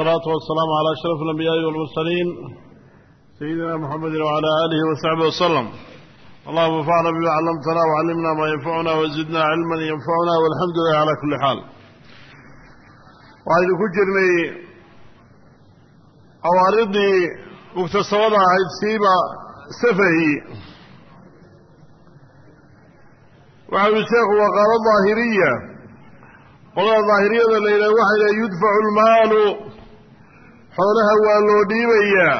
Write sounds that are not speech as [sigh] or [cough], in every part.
والصلاة والسلام على أشرف الأنبياء والمرسلين سيدنا محمد وعلى آله وصحبه وسلم اللهم انفعنا بما علمتنا وعلمنا ما ينفعنا وزدنا علما ينفعنا والحمد لله على كل حال waxaynu ku jirnay awaaridii mugtasabada ahayd siiba safahi waxa uli sheekhu waqaalo daahiriya qolada daahiriyada la yidhaha waxay lehay yudfacu lmaalu xoolaha waa loo dhiibayaa.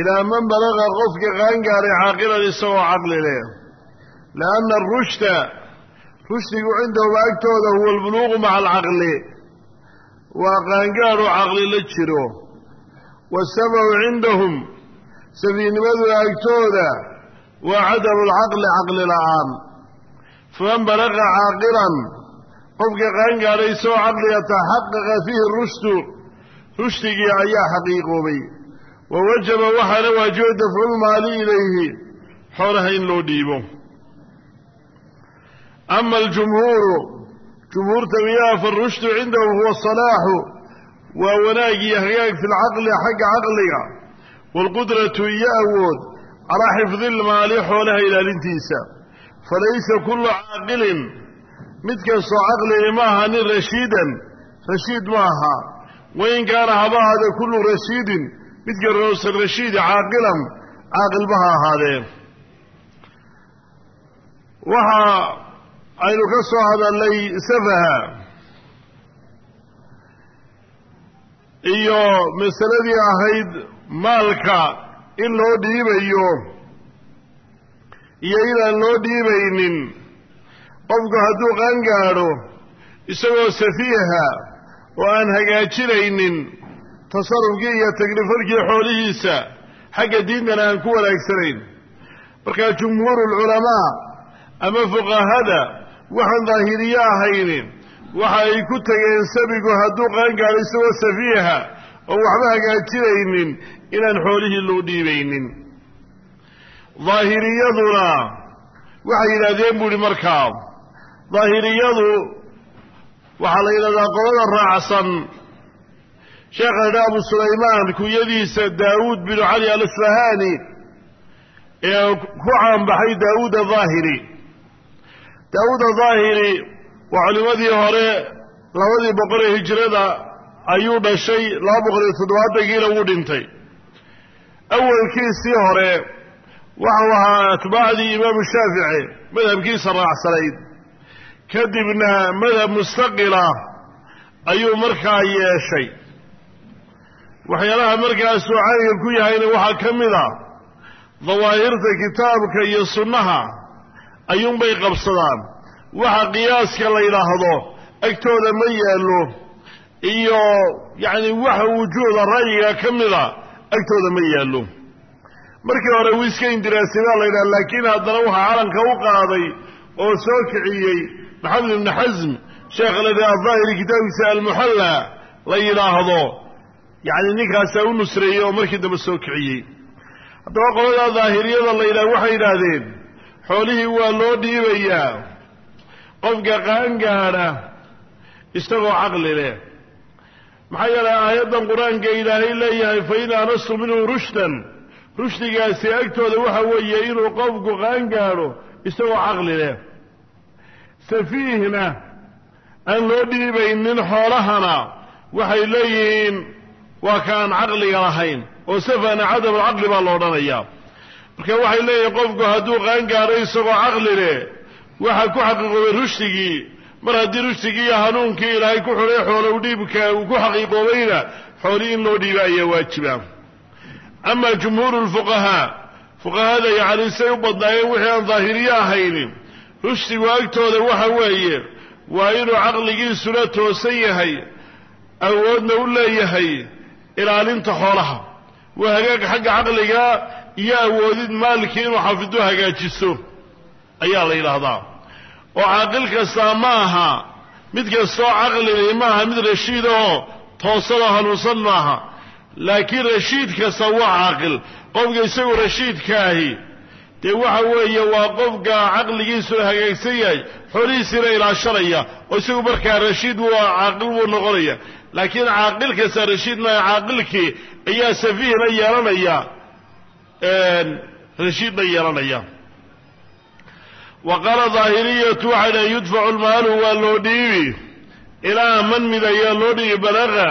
Ilaa man balaqa qofka qaangaaray caaqilan isagoo caqli leh. Lianna arushda rushdigu cindahum agtooda huwa albuluuqu maca alcaqli. Waa qaangaadhu caqli la jiro. Wasababu cindahum safiihnimaduna agtooda waa cadamu lcaqli caqli la'aan. Faman balaqa caaqilan qofka qaangaadhay isagoo caqliga taxaqaqa fiihi rushdu rushdigii ayaa xaqiiqoobay. Wa wajaba waxaana waajiba dafculmaali ilayhi xoolaha in loo dhiibo. Ama aljumhuuru jumhuurta miyaha farushdu cindahum huwa asalaaxu waa wanaag iyo hagaag fi lcaqli xagga caqliga. Waalqudratu iyo awood calaa xifdi lmaali xoolaha ilaalintiisa. Falaysa kullu caaqilin mid kastoo caqlili ma aha nin rashiidan rashiid ma aha wain kaana haba ahaadee kullu rashiidin midka roosan rashiidi caaqilan caaqilba ha ahaadee. Waxa aynu ka soo hadalnay safaha iyo masaladii ahayd maalka in loo dhiibayo iyo inaan loo dhiibaynin. Qofku hadduu qaangaadho isagoo safiiha oo aan hagaajinaynin tasarufkii iyo tagrifalkii xoolihiisa xagga diintana aan ku wanaagsanayn. Markaa jumhuurulculamaa ama fuqahada waxaan daahiriye ahaynin waxa ay ku tegeen sabigu hadduu qaangaadho isagoo safiiha oo waxba hagaajinaynin inaan xoolihii loo dhiibaynin. Daahiriyaduna waxay yidhaahdeen bu ihi markaa daahiriyadu waxaa la yidhahdaa qolada raacsan. Sheekha abu sulaymaan kunyadiisa daawuud binu cali al-isfahaani ee ku caanbaxay daawuud ahaahiri daawuud ahaahiri waa culimmadii hore labadii boqol ee hijrada ayuu dhashay laba boqol iyo toddobaatankiina wuu dhintay. Awalkiisii hore waxau ahaa atbaacdii imaamu shaafici madhabkiisa raacsanayd kadibna madhab mustaqila ayuu markaa yeeshay. Waxyaalaha markaasuu caniga ku yahayna waxaa ka mid a dawaahirta kitaabka iyo sunnaha ayuunbay qabsadaan. Waxa qiyaaska la yidhaahdo agtooda ma yaallo iyo yacni waxa wujuuda ra'yiga ka mida agtooda ma yaallo. Markii hore wuu iska indiraasimaa la yidhaha laakiin haddana waxaa calanka u qaaday oo soo kiciyey maxamed ibni xasm sheekha la yidhaha ahaahiri kitaabkiisa almuxalla la yidhaahdo yacni ninkaasaa u nusreeyey oo markii dambe soo kiciyey. Haddaba qolada daahiriyada la yidhaha waxay yidhaahdeen xoolihii waa loo dhiibayaa. Qofka qaangaadha isagoo caqli leh. Maxaa yeelay aayaddan qur'aanka ilaahay leeyahay fa in anastu minhu rushdan rushdigaasi agtooda waxa weeye inuu qofku qaangaadho isagoo caqli leh safiihna aan loo dhiibaynin xoolahana waxay leeyihiin waa ka aan caqliga lahayn oo safana cadamulcaqli baa la odhanayaa marka waxay leeyihiin qofku hadduu qaangaadho isagoo caqli leh waxaa ku xaqiiqoobay rushdigii. Mar haddii rushdigii iyo hanuunkii ilaahay ku xulay xoolow dhiibka uu ku xaqiiqoobayna xoolii in loo dhiiba ayaa waajiba ama jumhuuru lfuqahaa fuqahada yacni say u badnaayeen wixii aan daahiriye ahaynin rushdigu agtooda waxa weeye waa inuu caqligiisuna toosan yahay awoodna u leeyahay ilaalinta xoolaha. Waa hagaag xagga caqliga iyo awoodid maalkii inuu xafidu hagaajiso ayaa la yidhaahdaa. Oo caaqil kastaa ma aha mid kastoo caqlili ma aha mid rashiid oo toosanoo hanuunsan maaha laakiin rashiid kasta waa caaqil. Qofka isagoo rashiidkaahi dee waxa weeye waa qofka caqligiisuna hagaagsan yahay xoolihiisiina ilaashanaya oo isagu markaa rashiid waa caaqil buu noqonaya. Laakiin caaqil kasta rashiid maa caaqilkii ayaa safiihna yeelanaya rashiidna yeelanaya. Wa qaala daahiriyatu waxay dhahen yudfacu lmaalu waa loo dhiibi. Ilaa man mid ayaa loo dhiibi balaqa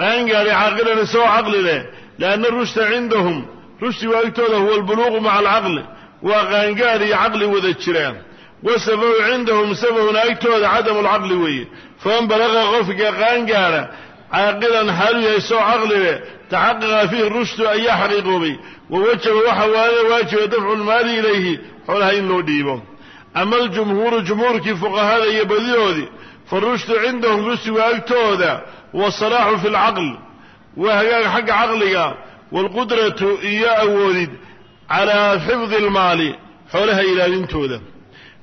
qaangaadhi caaqilan isagoo caqli leh lianna rushda cindahum rushdigu agtooda huwa albuluuqu maca alcaqli. Waa qaangaadh iyo caqli wada jiraan. Wasafahu cindahum safahuna agtooda cadamu lcaqli weeye. Faman balaqa qofka qaangaadha caaqilan xaalu yahay isagoo caqli leh taxaqaqa fiihi rushdu ayaa xaqiiqoobay wa wajaba waxa waana waajiba dafcu lmaali ilayhi xoolaha in loo dhiibo. Ama aljumhuuru jumhuurkii fuqahada iyo badidoodii farushdu cindahum rushdigu agtooda wasalaaxu fi lcaql waa hagaag xagga caqliga waalqudratu iyo awoodid calaa xifdi almaali xoolaha ilaalintooda.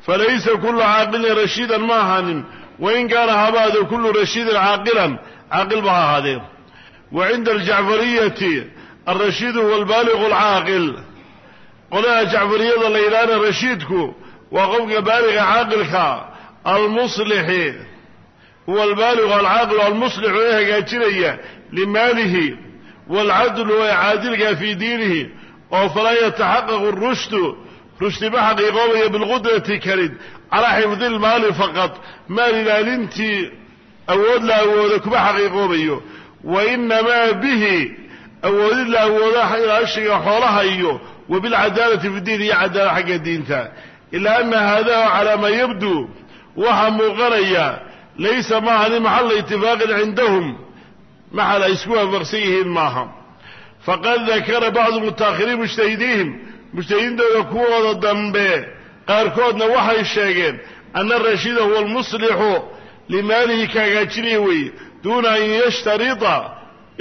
Falaysa kullu caaqilin rashiidan ma ahaanin wain kaana habaado kullu rashiidin caaqilan caaqil ba ha ahaadee. Wa cinda aljacfariyati alrashiidu huwa albaaliqu alcaaqil. Qolaha jacfariyada la yidhaahna rashiidku waa qofka baaliqa caaqilka almuslixi. Huwa albaaliqu alcaaqilu almuslixu ee hagaajinaya limaalihi waalcadlu ee caadilka fii diinihi oo falaa yataxaqaqu rushdu rushdima xaqiiqoobaya bilqudrati karid calaa xifdi lmaali faqad maal ilaalintii awood la awooda kuma xaqiiqoobayo wa inamaa bihi awoodid la awooda ilaashiga xoolaha iyo wa bilcadaalati fi diin iyo cadaala xagga diinta ilaa ana haadahu calaa maa yabduu waxaa muuqanaya laysa maahani maxalla itifaaqin cindahum maxal ay isku waafaqsan yihiin maaha. Faqad dakara bacdu mutaakhiriin mujtahidiihim mujtahidiintooda kuwooda dambe qaarkoodna waxay sheegeen ana rashiida huwa almuslixu limaalihi ka hagaajinaya weeye duuna an yashtarita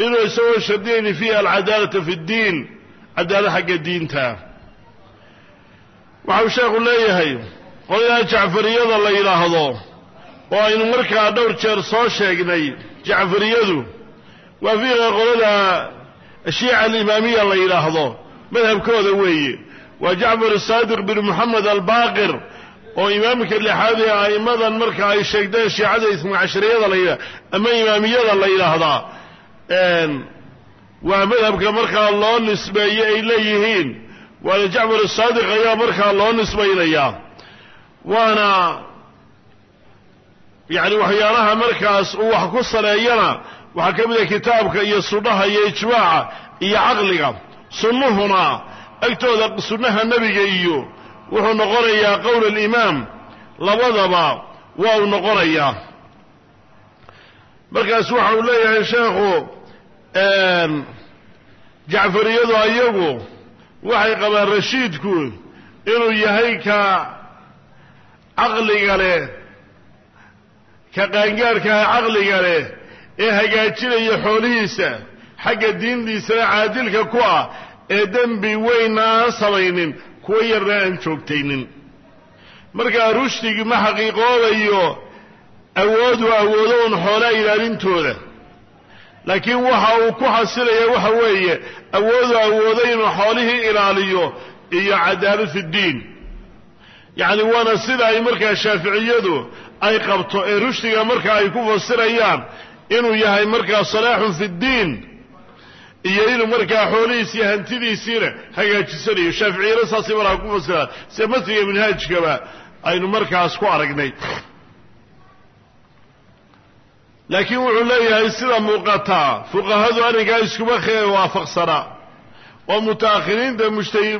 inuu isagoo shardiyayni fiihi alcadaalata fi ddiin cadaalad xagga diinta. Waxau sheekhu leeyahay qoladaa jacfariyada la yidhaahdo oo aynu markaa dhowr jeer soo sheegnay jacfariyadu waa fiiqa qolada shiica alimaamiya la yidhaahdo madhabkooda weeye. Waa jacfar saadiq bin moxamed albaaqir oo imaamka lixaad ee a'immadan marka ay sheegteen shiicada ismacashariyada la yidhahda ama imaamiyada la yidhaahdaa waa madhabka markaa loo nisbeeye ay leeyihiin. Waana jacfar saadiq ayaa markaa loo nisbaynayaa waana yacni waxyaalaha markaas uu wax ku saleeyana waxaa ka mid a kitaabka iyo sunnaha iyo ijmaaca iyo caqliga. Sunnuhuna agtooda sunnaha nebiga iyo wuxuu noqonayaa qowl alimaam labadaba waa uu noqonayaa. Markaas waxa uu leeyahay sheekhu jacfariyadu ayagu waxay qabaan rashiidku inuu yahay ka caqliga leh ka qaangaarkaha caqliga leh ee hagaajinaya xoolihiisa xagga diintiisana caadilka ku ah ee dembi weynna aan samaynin kuwa yarna aan joogtaynin. Markaa rushdigi ma xaqiiqoobayo awoodu awoodo un xoolaa ilaalintooda. Laakiin waxa uu ku xasilaya waxa weeye awoodu awoodo inuu xoolihii ilaaliyo iyo cadaalad fi ddiin yacni waana sida ay markaa shaaficiyadu ay qabto ee rushdiga marka ay ku fasirayaan inuu yahay markaa salaaxun fi ddiin iyo inuu markaa xoolihiis iyo hantidiisiina hagaajisanayo shaaficiyana saasay markaa ku fasiraan sida matniga minhaajkaba aynu markaas ku aragnay. Laakiin wuxuu leeyahay sida muuqataa fuqahadu arrinkaa iskuma waafaqsanaa oo mutaakhiriinta mujtahi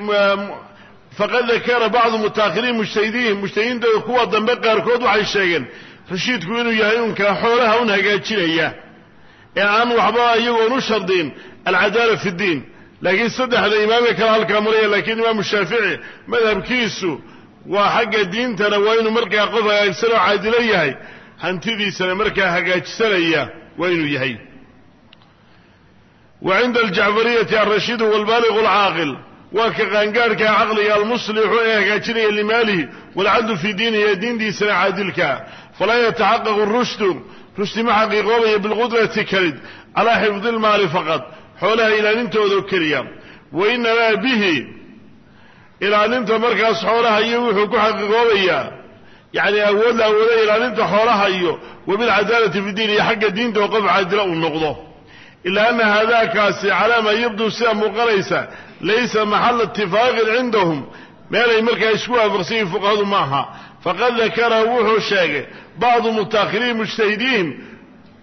faqad dakara bacdu mutaakhiriin mujtahidiin mujtahidiintooda kuwa dambe qaarkood waxay sheegeen rashiidku inuu yahay unkaa xoolaha un hagaajinaya ee aan waxba iyagoon u shardin alcadaala fi ddiin laakiin saddexda imaamka kale halkaa maraya laakiin imaamu shaafici madhabkiisu waa xagga diintana waa inuu markaa qof hagaagsan oo caadilo yahay. Hantidiisana markaa hagaajisanaya waa inuu yahay. Wa cinda aljacfariyati alrashiidu walbaaliqu alcaaqil. Waa ka qaangaarhkaa caqliga almuslixu ee hagaajinaya limaalihi walcadlu fii diinihi ee diintiisana caadilkaa falaa yataxaqaqu rushdu rushdi ma xaqiiqoobaya bilqudrati kalid calaa xifdi lmaali faqad xoolaha ilaalintooda keliya wa inamaa bihi ilaalinta markaas xoolaha iyo wuxuu ku xaqiiqoobayaa yacni awood la awooda ilaalinta xoolaha iyo wabilcadaalati fi diin iyo xagga diinta oo qof caadila uu noqdo ilaa ana haadaakaasi calaa maa yabduu sida muuqanaysa laysa maxala itifaaqin cindahum meelay markaa isku waafaqsan yihiin fuqahadu ma aha faqad dakara wuxuu sheegay bacdu mutaakhiriin mujtahidiin.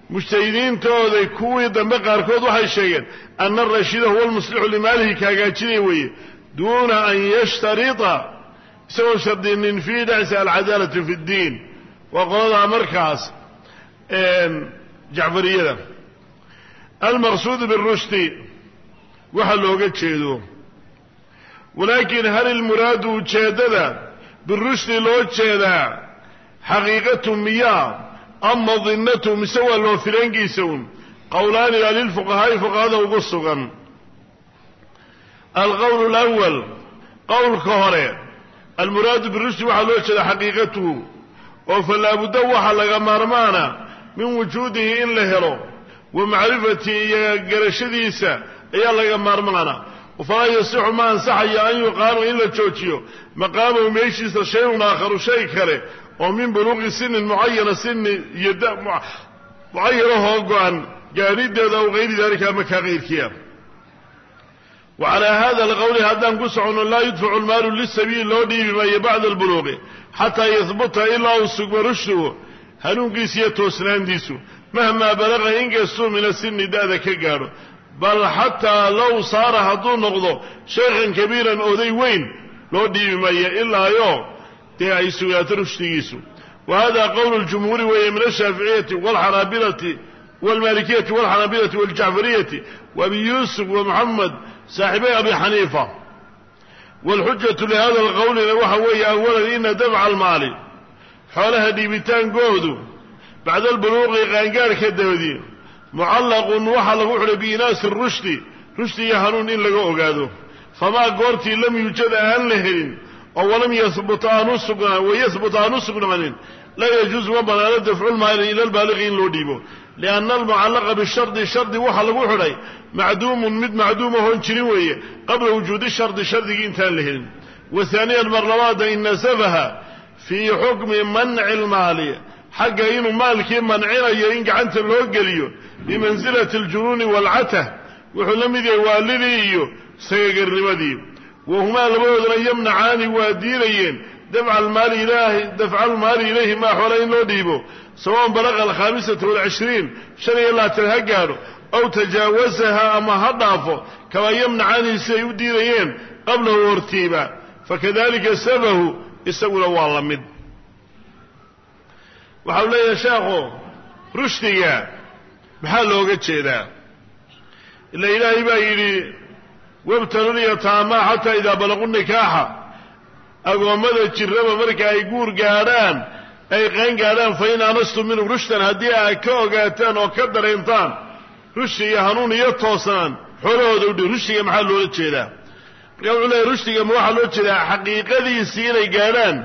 Mujtahidiintooda kuwii dambe qaarkood waxay sheegeen ana arashiida huwa almuslixu limaalihi ka hagaajinaya weeye duuna an yashtarita isagoon shardinin fii dhexisa alcadaalatu fi ddiin. Waa qoladaa markaas jacfariyada. Almaqsuudu birushdi waxa looga jeedo. Walaakin hal ilmuraadu ujeeddada birushdi loo jeedaa xaqiiqatu miyaa ama dinnatu mise waa loo filankiisa un qowlaani baa lilfuqahaa'i fuqahada ugu sugan alqowl alawal qowlka hore almuraadu birushdi waxaa loo jeeda xaqiiqatuhu oo fa laabudda waxa laga maarmaana min wujuudihi in la helo wa macrifatihi iyo garashadiisa ayaa laga maarmaana falaa yasixu ma ansaxayo an yuqaama in la joojiyo. Maqaamahu meeshiisa shayun aakharu shay kale oo min buluuqi sinin mucayana sini iyo mucayanahoo go-an gaadhideeda aw gayri dalika ama kaa kayrkiia wa calaa hada alqowli haddaan ku soconno laa yudfacu lmaalu lisabiili loo dhiibi maayo bacda albuluuqi xataa yahbuta ilaa uu sugmo rushduhu hanuunkiisa iyo toosnaantiisu. Mahmaa balaqa inkastuu mina sini da-da ka gaadho bal xataa low saara hadduu noqdo shaykhan kabiiran oday weyn loo dhiibi maayo ilaayo dee ay sugnaato rushdigiisu. Wa hada qowlu ljumhuuri weeye min ashaaficiyati walxanaabilati walmalikiyati walxanaabilati waljacfariyati wa abi yuusuf wa moxamed saaxibay abi xaniifa. Wاlxujatu lihada alqowlina waxa weeye awalan ina dafca almaali xoolaha dhiibitaankoodu bacda albuluuqi qaangaarhka dabadii mucallaqun waxaa lagu xidhay biinaasi rushdi. Iyo hanuun in laga ogaado. Famaa goortii lam yuujad aan la helin oo walam yahbut aanu sugnaa wayahbut aanu sugnaanin laa yajuusu ma banaano dafculmaali ila lbaaliqi in loo dhiibo. Lianna almucallaqa bishardi shardi waxaa lagu xidhay macduumun mid macduumahoon jirin weeye qabla wujuudi shardi shardigii intaan la helin. Wa haaniyan mar in nasabaha fii xukmi manci lmaali xagga inuu maalkii mancinayo in gacanta loo geliyo bimansilati aljunuuni waalcatah wuxuu la mid yahay waalidii iyo sagagarnimadii wahumaa labadoodana yamnacaani waa diinayeen dafca almaali ilaahi dafca almaali ilayhi maa xoola in loo dhiibo sawaun balaqa alkhaamisata walcishriin shan iyo labaatan ha gaadho aw tajaawasaha ama ha dhaafo kamaa yamnacaanihi siday u diidayeen qablahu hortiiba. Fakadalika sabahu isaguna waa la mid waxau leeyahay sheekhu rushdiga maxaa looga jeedaa? Ila ilaahay baa yidhi wabtalulyataama xataa idaa balaqu nikaaxa. Agoommada jirraba marka ay guur gaadhaan ay qaan gaadhaan fa in anastum minhum rushdan haddii aad ka ogaataan oo ka dareentaan rushdi iyo hanuun iyo toosnaan xoolahooda udhi rushdiga maxaa loola jeedaa? Marka wuxuu leeyahy rushdiga ma waxaa loo jeedaa xaqiiqadiisii inay gaadhaan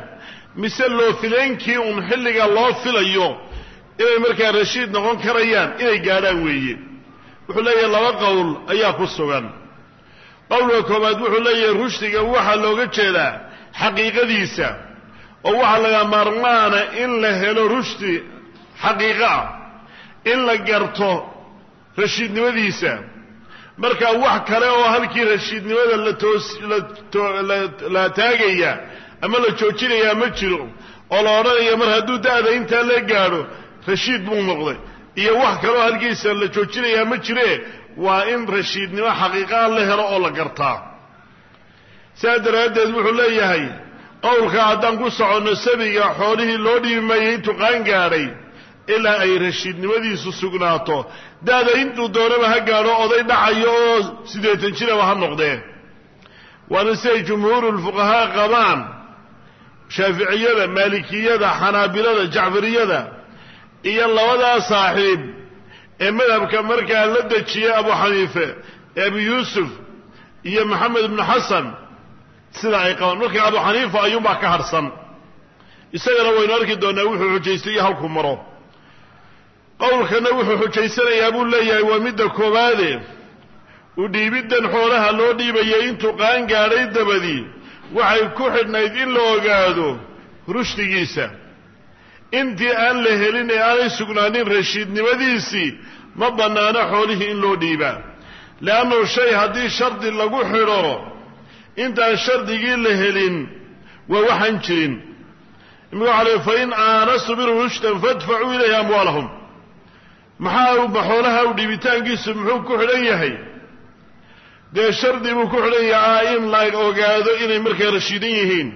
mise loo fileenkii uun xilliga loo filayo inay markaa rashiid noqon karayaan inay gaadhaan weeye. Wuxuu leeyahay laba qowl ayaa ku sugan. Qowlka koobaad wuxuu leeyahay rushdiga waxaa looga jeedaa xaqiiqadiisa oo waxaa laga maarmaana in la helo rushdi xaqiiqo ah in la garto rashiidnimadiisa. Marka wax kale oo halkii rashiidnimada la toos la taagaya ama la joojinayaa ma jiro. Oo la odhanaya mar hadduu da-da intaa la gaadho rashiid buu noqday. Iyo wax kaleoo halkiisa la joojinayaa ma jiree waa in rashiidnimo xaqiiqaa la helo oo la gartaa. Sidaa daraaddeed wuxuu leeyahay qowlka haddaan ku soconno sabiga xoolihii loo dhiibi mayay intuu qaan gaadhay ilaa ay rashiidnimadiisu sugnaato. Da-da intuu doonaba ha gaadho oday dhacayo oo siddeetan jiraba ha noqdee waana siday jumhuurulfuqahaa qabaan shaaficiyada maalikiyada xanaabilada jacfariyada iyo labadaa saaxiib ee madhabka markaa la dejiyay abu xaniife abu yuusuf iyo maxamed ibnu xasan sida ay qabaan. Marka abu xaniifa ayuunbaa ka harhsan isagana waynu arki doonaa wuxuu xujaystay iyo halkuu maro. Qowlkana wuxuu xujaysanayaa buu leeyahay waa midda koowaade u dhiibiddan xoolaha loo dhiibayay intuu qaan gaadhay dabadii waxay ku xidhnayd in la ogaado rushdigiisa. Intii aan la helin ee aanay sugnaanin rashiidnimadiisii ma bannaano xoolihii in loo dhiibaa leannu shay haddii shardi lagu xidho intaan shardigii la helin waa waxaan jirin. Imika waxa fa in aanastu minhu rushdan fadfacuu ilayhi amwaalahum. Maxaa xoolaha u dhiibitaankiisu muxuu ku xidhan yahay dee shardi buu ku xidhan yahaa in la ogaado inay markaa rashiidan yihiin.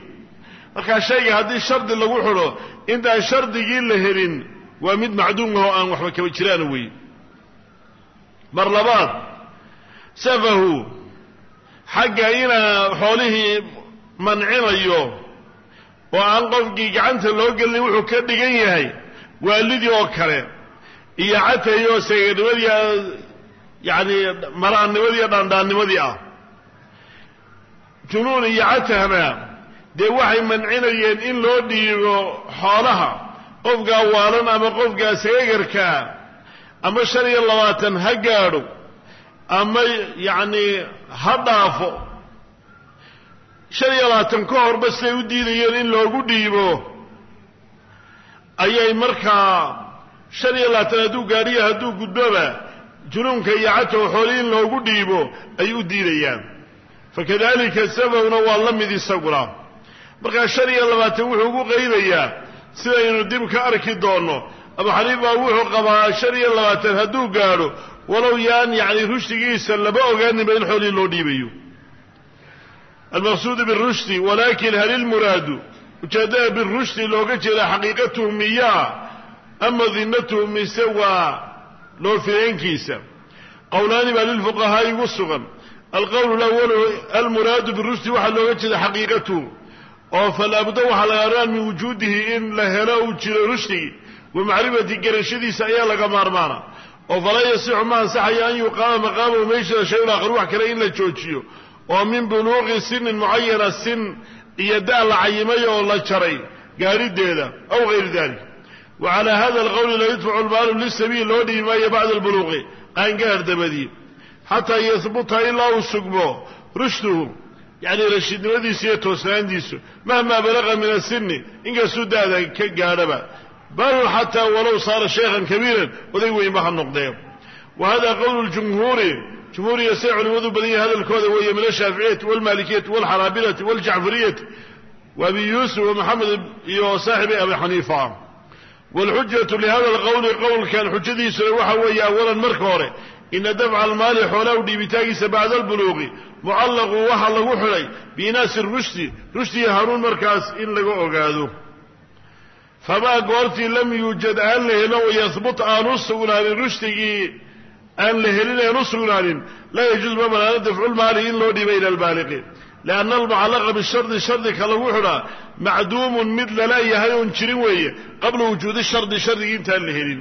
Markaa shayga haddii shardi lagu xidho intaan shardigii la helin waa mid macduumah oo aan waxba kaba jiraan wey. Mar labaad safahu xagga inaa xoolihii mancinayo oo aan qofkii gacanta loo gelin wuxuu ka dhigan yahay waalidii oo kale iyo catay oo yacni maraannimadii iyo dhaandhaannimadii ah. Junuun iyo catahna dee waxay mancinayeen in loo dhiibo xoolaha qofkaa waalan ama qofkaa seegarkaa ama shan iyo labaatan ha gaadho ama yacni ha dhaafo. Shan iyo labaatan ka horba siday u diidayeen in loogu dhiibo. Ayay markaa shan iyo labaatan hadduu gaadhiya hadduu gudboba junuunka iyo catow xooli in loogu dhiibo ay u diidayaan fakadalika sababna waa la mid isaguna. Markaa shan iyo labaatan wuxuu ugu qaydayaa sidaynu dib ka arki doonno abu xaniifa wuxuu qabaa shan iyo labaatan hadduu gaadho walow yaan yacni rushdigiisa laba ogaaninba in xoolihii loo dhiibayo. Almaqsuudu birushdi walakin hal ilmuraadu ujeeddada birushdi looga jeeda xaqiiqatuhu miyaa ama dinatuhu mise loo fireenkiisa qowlaani baa lilfuqahaa'i ugu sugan. Alqowl lawalu almuraadu birushdi waxaa looga jeeda xaqiiqatuhu oo falaabudda waxaa laga araan min wujuudihi in la helo uu jiro rushdigi wa macrifati garashadiisa ayaa laga maarmaana. Oo falaa yasixu ma ansaxaya an yuqaama maqaamahu meeshada shayun aakhar wax kale in la joojiyo. Oo min buluuqi sinin mucayana sin iyo da' la cayimay oo la jaray gaadhideeda aw gayri dalik wa calaa hada alqowli la yudfacu lmaalu lisabiil loo dhiibi maayo bacda albuluuqi qaangaar dabadii xataa yahbuta ilaa uu sugmo rushduhu yacni rashiidnimadiisu iyo toosnaantiisu mahmaa balaqa min asini inkastuu da'da ka gaadhaba. Bal xataa walow saara shaykhan kabiiran oday weynba ha noqdee wa hada qowlu ljumhuuri jumhuuriya say culimadu badan yahay hadalkooda weeye min ashaaficiyati walmaalikiyati walxanaabilati waljacfariyati wa abi yuusuf wa maxamed iyo saaxibi abi xaniifa waalxujatu lihada alqowli qowlkan xujadiisuna waxa weeye awalan marka hore ina dafca almaali xoolaha u dhiibitaagiisa bacda albuluuqi mucallaqu waxaa lagu xidhay biinaasi rushdi rushdiga hanuun markaas in laga ogaado famaa goortii lam yuujad aan la helin wayahbut aan u sugnaanin rushdigii aan la helin aan u sugnaanin laa yajuuz ma banaano dafcu lmaali in loo dhiiba ila albaaliqi lianna almucallaqa bishardi shardika lagu xidhaa macduumun mid la leeyahay oon jirin weeye qabla wujuudi shardi shardigii intaan la helin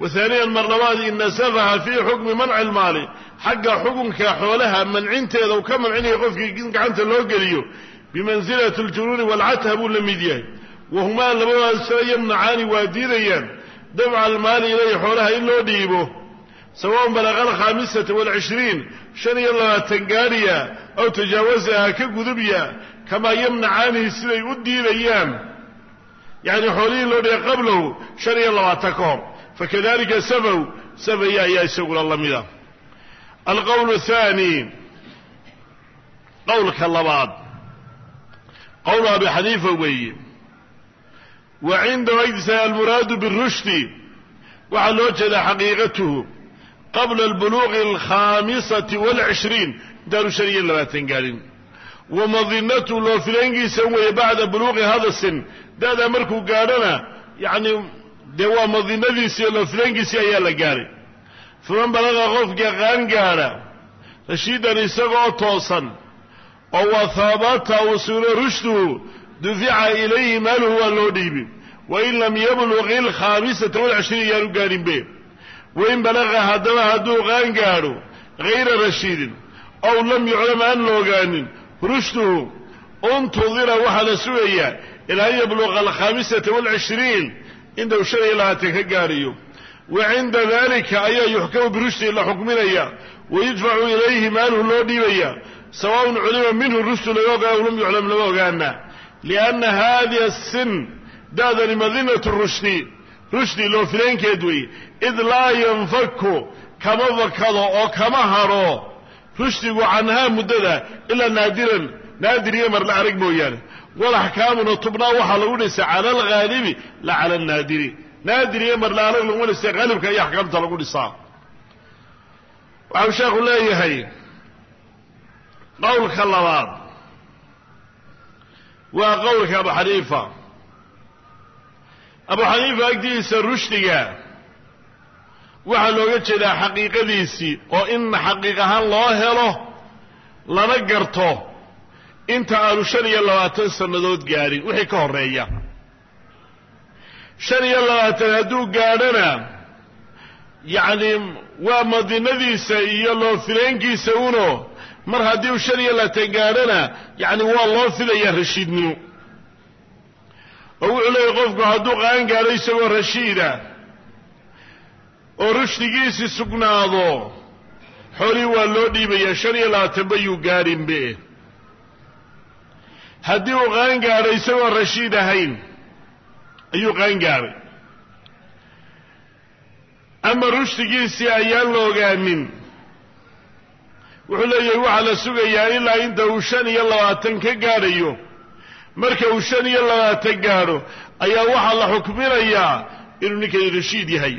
wa haaniyan mar labaad ina safaha fii xukmi manci lmaali xagga xukunka xoolaha mancinteeda uu ka mancinaya qofkii in gacanta loo geliyo bimansilati aljunuuni waalcatha buu la mid yahay wahumaa labadaasna yamnacaani waa diidayaan dafca almaali ilayhi xoolaha in loo dhiibo sawaun balaqa alkhaamisata waalcishriin shan iyo labaatan gaadhiya aw tajaawasaha ka gudubya kamaa yamnacaanihi siday u diidayaan yacni xoolihii loo dhiibay qablahu shan iyo labaatan ka hor fakadalika safaw safaya ayaa isaguna la mida alqowl athaani qowlka labaad qowl abi xaniifa weeye wa cindahu agdiisa almuraadu birushdi waxaa loo jeedaa xaqiiqatuhu qabla albuluuqi alkhaamisati waalcishriin intaanu shan iyo labaatan gaadhin wa madinatu loo filaynkiisa weeye bacda buluuqi hada sin. Da'daa markuu gaadhona yacni dee waa madinadiisi iyo loo filaynkiisii ayaa la gaadhay faman balaqa qofka qaan gaadha rashiidan isagoo toosan oo wa haabata uu sugno rushduhu dufica ilayhi maaluhu waa loo dhiibi wain lam yabluq ilkhaamisata walcishriin yaanu gaadhinbe wain balaqa haddaba hadduu qaan gaadho hayra rashiidin ow lam yuclam aan la ogaanin rushduhu untudira waxaa la sugayaa ilaa an yabluqa alkhaamisata walcishriin inta uu shan iyo labaatan ka gaadhayo wa cinda dalika ayaa yuxkamu birushdi la xukminaya wayudfacu ilayhi maaluhu loo dhiibaya sawaun culima minhu rushdu laga ogaana aw lam yuclam lama ogaana. Lianna hadihi asin da'dani madinatu rushdi rushdi loo fileenkeed weeye id laa yanfaku kama fakado oo kama hadho rushdigu canhaa muddada ilaa naadiran naadir iyo marla arag mooyaane walaxkaamuna tubnaa waxaa lagu dhisay cala alghaalibi la cala alnaadiri naadir iyo marla arag laguma dhisay haalibka iyo axkaamta lagu dhisaa waxau sheekhu leeyahay qowlka labaad waa qowlka abu xaniifa abu xaniifa agtiisa rushdiga waxaa looga jeedaa xaqiiqadiisii oo in xaqiiq ahaan loo helo lana garto inta aanu shan iyo labaatan sannadood gaadhin wixii ka horreeya. Shan iyo labaatan hadduu gaadhona yacni waa madinadiisa iyo loo fileenkiisa uno mar haddii uu shan iyo labaatan gaadhona yacni waa loo filayaa rashiidnimo. Oo wuxuu leeyahy qofku hadduu qaan gaadho isagoo rashiida oo rushdigiisii sugnaado. Xoolihii waa loo dhiibayaa shan iyo labaatan bayuu gaadhinbe. Haddii uu qaan gaadho isagoo rashiid ahayn ayuu qaan gaadhay. Ama rushdigiisii ayaan la ogaanin wuxuu leeyahay waxaa la sugayaa ilaa inta uu shan iyo labaatan ka gaadhayo. Marka uu shan iyo labaatan gaadho ayaa waxaa la xukminayaa inuu ninkani rashiid yahay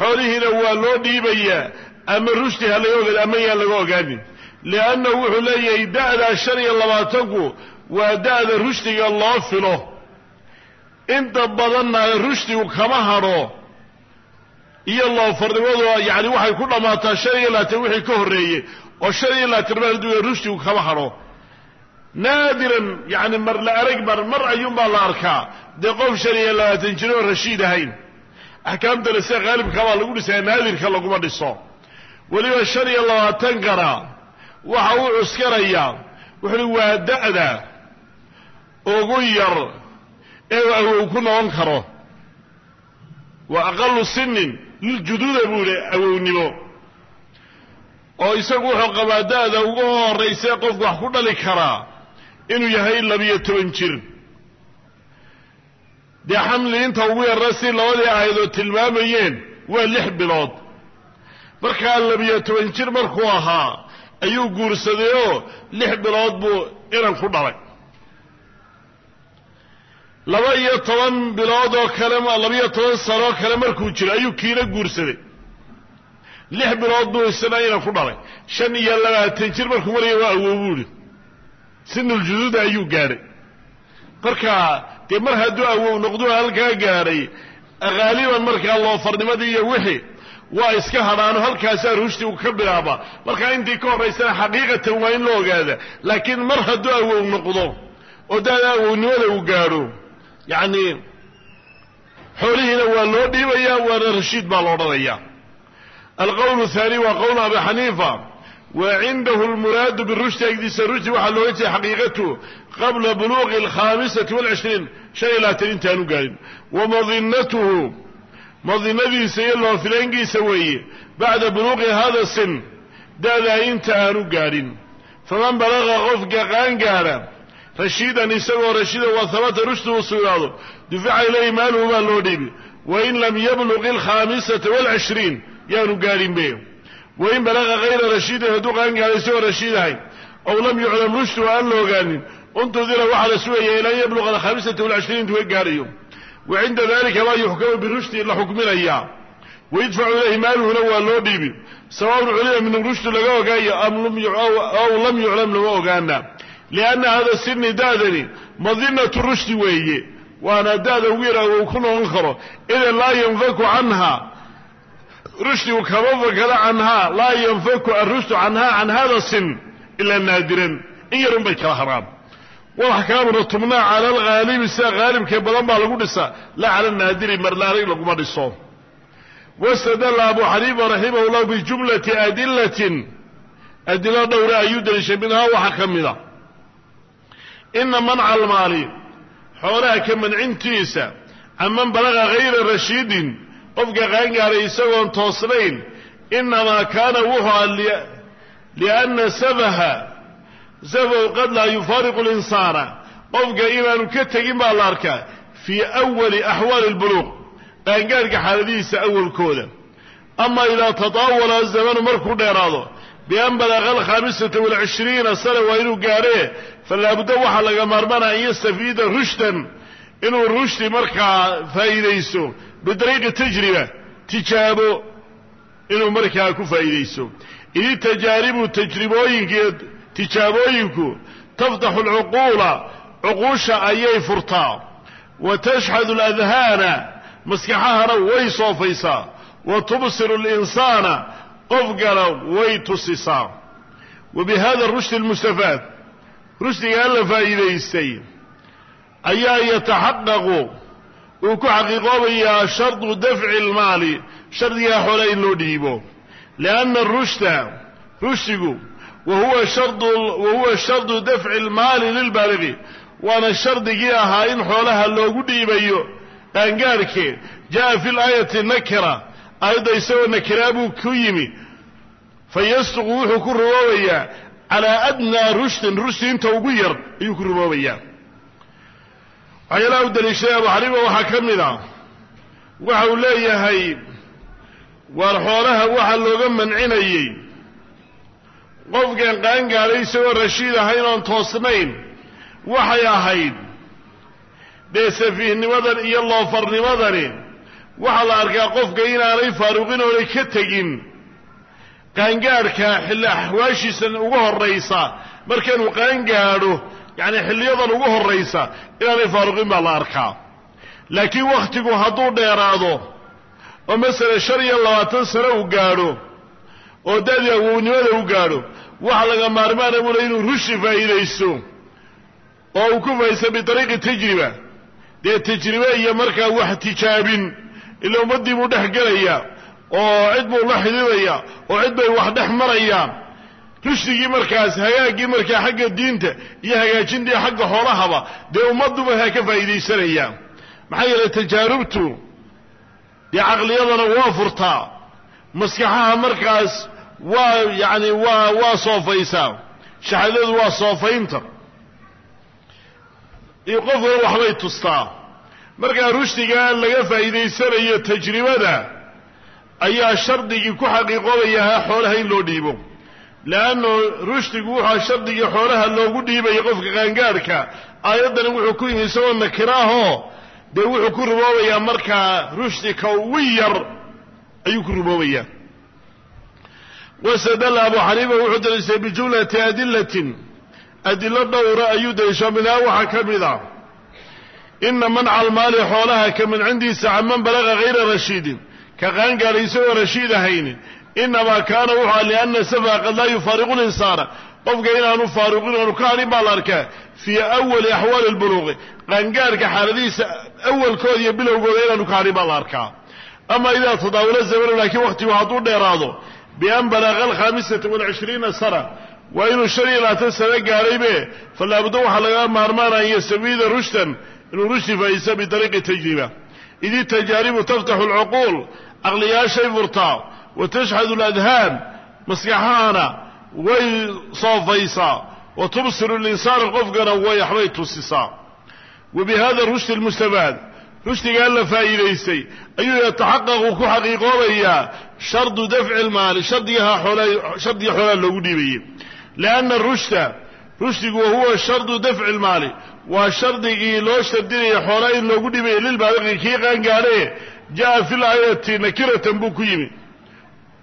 xoolihiina waa loo dhiibayaa ama rushdi ha laga ama yaan laga ogaanin. Liannahu wuxuu leeyahay da'daa shan iyo labaatanku waa da'da rushdiga loo filo. Inta badanna rushdigu kama hadho iyo loofarnimadu yani waxay ku dhammaataa shan iyo labaatan wixii ka horreeyey oo shan iyo labaatan hadduu rushdigu kama hadho. Naadiran yani mar la arag mar mar ayuunbaa la arkaa. Dee qof shan iyo labaatan jir oo rashiid ahayn axkaamtana sida haalibkabaa lagu dhisaya naadirka laguma dhiso. Weliba shan iyo labaatankana waxa uu cuskanayaa wuxuui waa da'da ugu yar ee awow ku noqon karo. Waa aqalu sinin liljuduuda buu ihi awownimo. Oo isagu wuxuu qabaa da'da ugu horraysae qofku wax ku dhali karaa inuu yahay labiyo toban jir dee xamli inta ugu yarra si labadii aayadood tilmaamayeen waa lix bilood. Markaa labiyo toban jir markuu ahaa ayuu guursaday oo lix bilood buu inan ku dhalay. Laba iyo toban bilood oo kale labiyo toban sanoo kale markuu jiro ayuu kiina guursaday. Lix bilood buu isna inan ku dhalay. Shan iyo labaatan jir markuu maraya waa awoobuuhi sinuljuduuda ayuu gaadhay markaa dee mar hadduu awow noqduu halkaa gaadhay haaliban markaa loofarnimadii iyo wixii waa iska hadhaano halkaasaa rushdigu ka bilaaba. Markaa intii ka horraysana xaqiiqatan waa in la ogaada. Laakiin mar hadduu awow noqdo oo daada awownimada uu gaadho yacni xoolihiina waa loo dhiibayaa waana rashiid baa la odhanayaa. Alqowl thaani waa qowl abi xaniifa wa cindahu lmuraadu birushdi agdiisa rushdi waxaa looga jeeda xaqiiqatu qabla buluuqi alkhaamisati walcishriin shan iyo labaatan intaanu gaadhin wa madinatuhu madinadiisa iyo loofileenkiisa weeye bacda buluuqi hada sin da'daa inta aanu gaadhin faman balaqa qofka qaan gaadha rashiidan isagoo rashiida wa habata rushdi uu sugnaado dufica ilayhi maaluhu baa loo dhiibi. Wain lam yabluq alkhaamisata walcishriin yaanu gaadhinbe wain balaqa hayra rashiidin hadduu qaan gaadho isagoo rashiid ahay ow lam yuclam rushdu aan la ogaanin. Untudira waxaa la sugaya ilaa yabluqa alkhaamisata walcishriin intuu ka gaadhayo. Wa cinda dalika maa yuxkamu birushdi la xukminayaa. Wayudfacu ilayhi maaluhuna waa loo dhiibi. Sawaun culima min rushdi laga ogaayo aw lam yuclam lama ogaana. Lianna hada sini da'dani madinatu rushdi weeye. Waana da'da ugu uu ku noqon karo. Idan laa yanfaku canha rushdigu kama fakada canhaa laa yanfaku arushdu canhaa can hada sin ilaa naadiran in yarun bay kala haraan. Walaxkaamuna tubnaa cala alghaalibi sida haalibkee badan baa lagu dhisaa laa cala naadiri marlaarig laguma dhiso. Wastadalla abu xaniifa raximah llah bijumlati adilatin adilo dhowra ayuu deliishay minhaa waxaa ka mida. Ina manca almaali xoolaha ka mancintiisa canman balaqa hayra rashiidin qofka qaangaaray isagoon toosnayn inamaa kaana wuxuu lianna safaha safahu qad laa yufaariqu linsaana qofka inaanu ka tegin baa la arkaa fii awali axwaali albuluuq qaangaadhka xaaladihiisa awalkooda. Ama idaa tataawala zamanu markuu dheeraado bian balaqa alkhaamisata walcishriina sana waa inuu gaadhee falaabudda waxaa laga maarmanaya an yastafiida rushdan inuu rushdi markaa faa'iidaysto bidariiqi tajriba tijaabo inuu markaa ku faa'iidaysto. Idi tajaaribu tajribooyinka tijaabooyinku taftaxu alcuquula cuquusha ayay furtaa. Wa tashxadu aladhaana maskaxahana way soofaysaa. Wa tubsiru alinsaana qofkana way tusisaa. Wa bi hada rushdi almustafaad rushdigaa la faa'iidaystay ayaa yataxaqaqu uu ku xaqiiqoobayaa shardu dafci almaali shardigaa xoole in loo dhiibo. Lianna rushda rushdigu wahuwa shardu dafci almaali lilbaaliqi waana shardigii ahaa in xoolaha loogu dhiibayo. Qaangaarhkee jaa fi laayati nakira aayadda isagoo nakiraa buu ku yimi. Fayasduqu wuxuu ku rumoobayaa calaa adnaa rushdin rushdi inta ugu yar ayuu ku rumoobayaa waxyaalaha u daliishaday abu xaniifa waxaa ka mid a. Waxa uu leeyahay waar xoolaha waxa looga mancinayey. Qofkan qaangaadhay isagoo rashiid ahayn oon toosnayn waxay ahayd. Dee safiihnimadan iyo loofarnimadani waxaa la arkaa qofka inaanay faaruqin oonay ka tegin. Qaangaadhka xilli axwaashiisan ugu horraysa markaanuu qaangaadho yacni xilliyadan ugu horraysa inaanay faaruqin baa la arkaa. Laakiin wakhtigu hadduu dheeraado oo masala shan iyo labaatan sano uu gaadho oo da'dii awownimada u gaadho waxa laga maarmaana buu le inuu rushi faa'iidaysto oo uu ku faa'iidaysto bitariiqi tajriba. Dee tajribe iyo markaa wax tijaabin ila ummaddii buu dhex gelaya oo cid buu la xidhiidaya oo cid bay wax dhex marayaan rushdigii markaas hagaaggii markaa xagga diinta iyo hagaajintii xagga xoolahaba dee ummaddu markaa ka faa'iidaysanaya maxaa yeelay tajaarubtu dee caqliyadana waa furtaa. Maskaxaha markaas waa yacni waa waa soofaysaa. Shahaadadu waa soofaynta. Iyo qofkana waxbay tustaa. Markaa rushdigaa laga faa'iidaysanayo tajribada ayaa shardigii ku xaqiiqoobayahaa xoolaha in loo dhiibo leannu rushdigu wuxua shardigii xoolaha loogu dhiibayay qofka qaangaadhka aayaddani wuxuu ku yimi isagoo nakiraahoo dee wuxuu ku rumoobayaa markaa rushdi ka ugu yar ayuu ku rumoobayaa wasadalla abu xaniifa wuxuu daliishay bijumlati adilatin adilo dhowra ayuu daliishaa minhaa waxaa ka mid a ina manca almaali xoolaha ka mancindiisa can man balaga hayra rashiidin ka qaangaadhay isagoo rashiid ahayni inamaa kaana wuxua lianna safa qad laa yufaariqu linsaana qofka inaanu faaruqin oonu ka hadhin baa la arkaa fii awali axwaali lbuluuqi qaangaadhka xaaladihiisa awalkooda iyo bilowgooda inaanu ka hadhin baa la arkaa ama idaa tadaawala zamanu laakiin wakhtigu hadduu dheeraado bian balaqa alkhaamisata walcishriina sana waa inuu shan iyo labaatan sano gaadhaybe falaabudda waxaa laga maarmaanaya yastawiida rushdan inuu rushdi faa'iidaysto bitariiqi tajriba idi tajaaribu taftaxu alcuquul caqliyaashay furtaa wa tashxadu aladhaan maskaxahana way soofaysaa wa tubsiru linsaana qofkana way waxbay tusisaa wa bi hada rushdi almustafaad rushdigaa la faa'iidaystay ayuu yataxaqaqu ku xaqiiqoobayaa shardu dafci almaali shardigaha xoolaa shardiga xoolaha loogu dhiibayey lianna rushda rushdigu wahuwa shardu dafci almaali waa shardigii loo shardinaya xoolaa in loogu dhiibaya lilbaaliqi kii qaangaadhee jaa fi laayati nakiratan buu ku yimi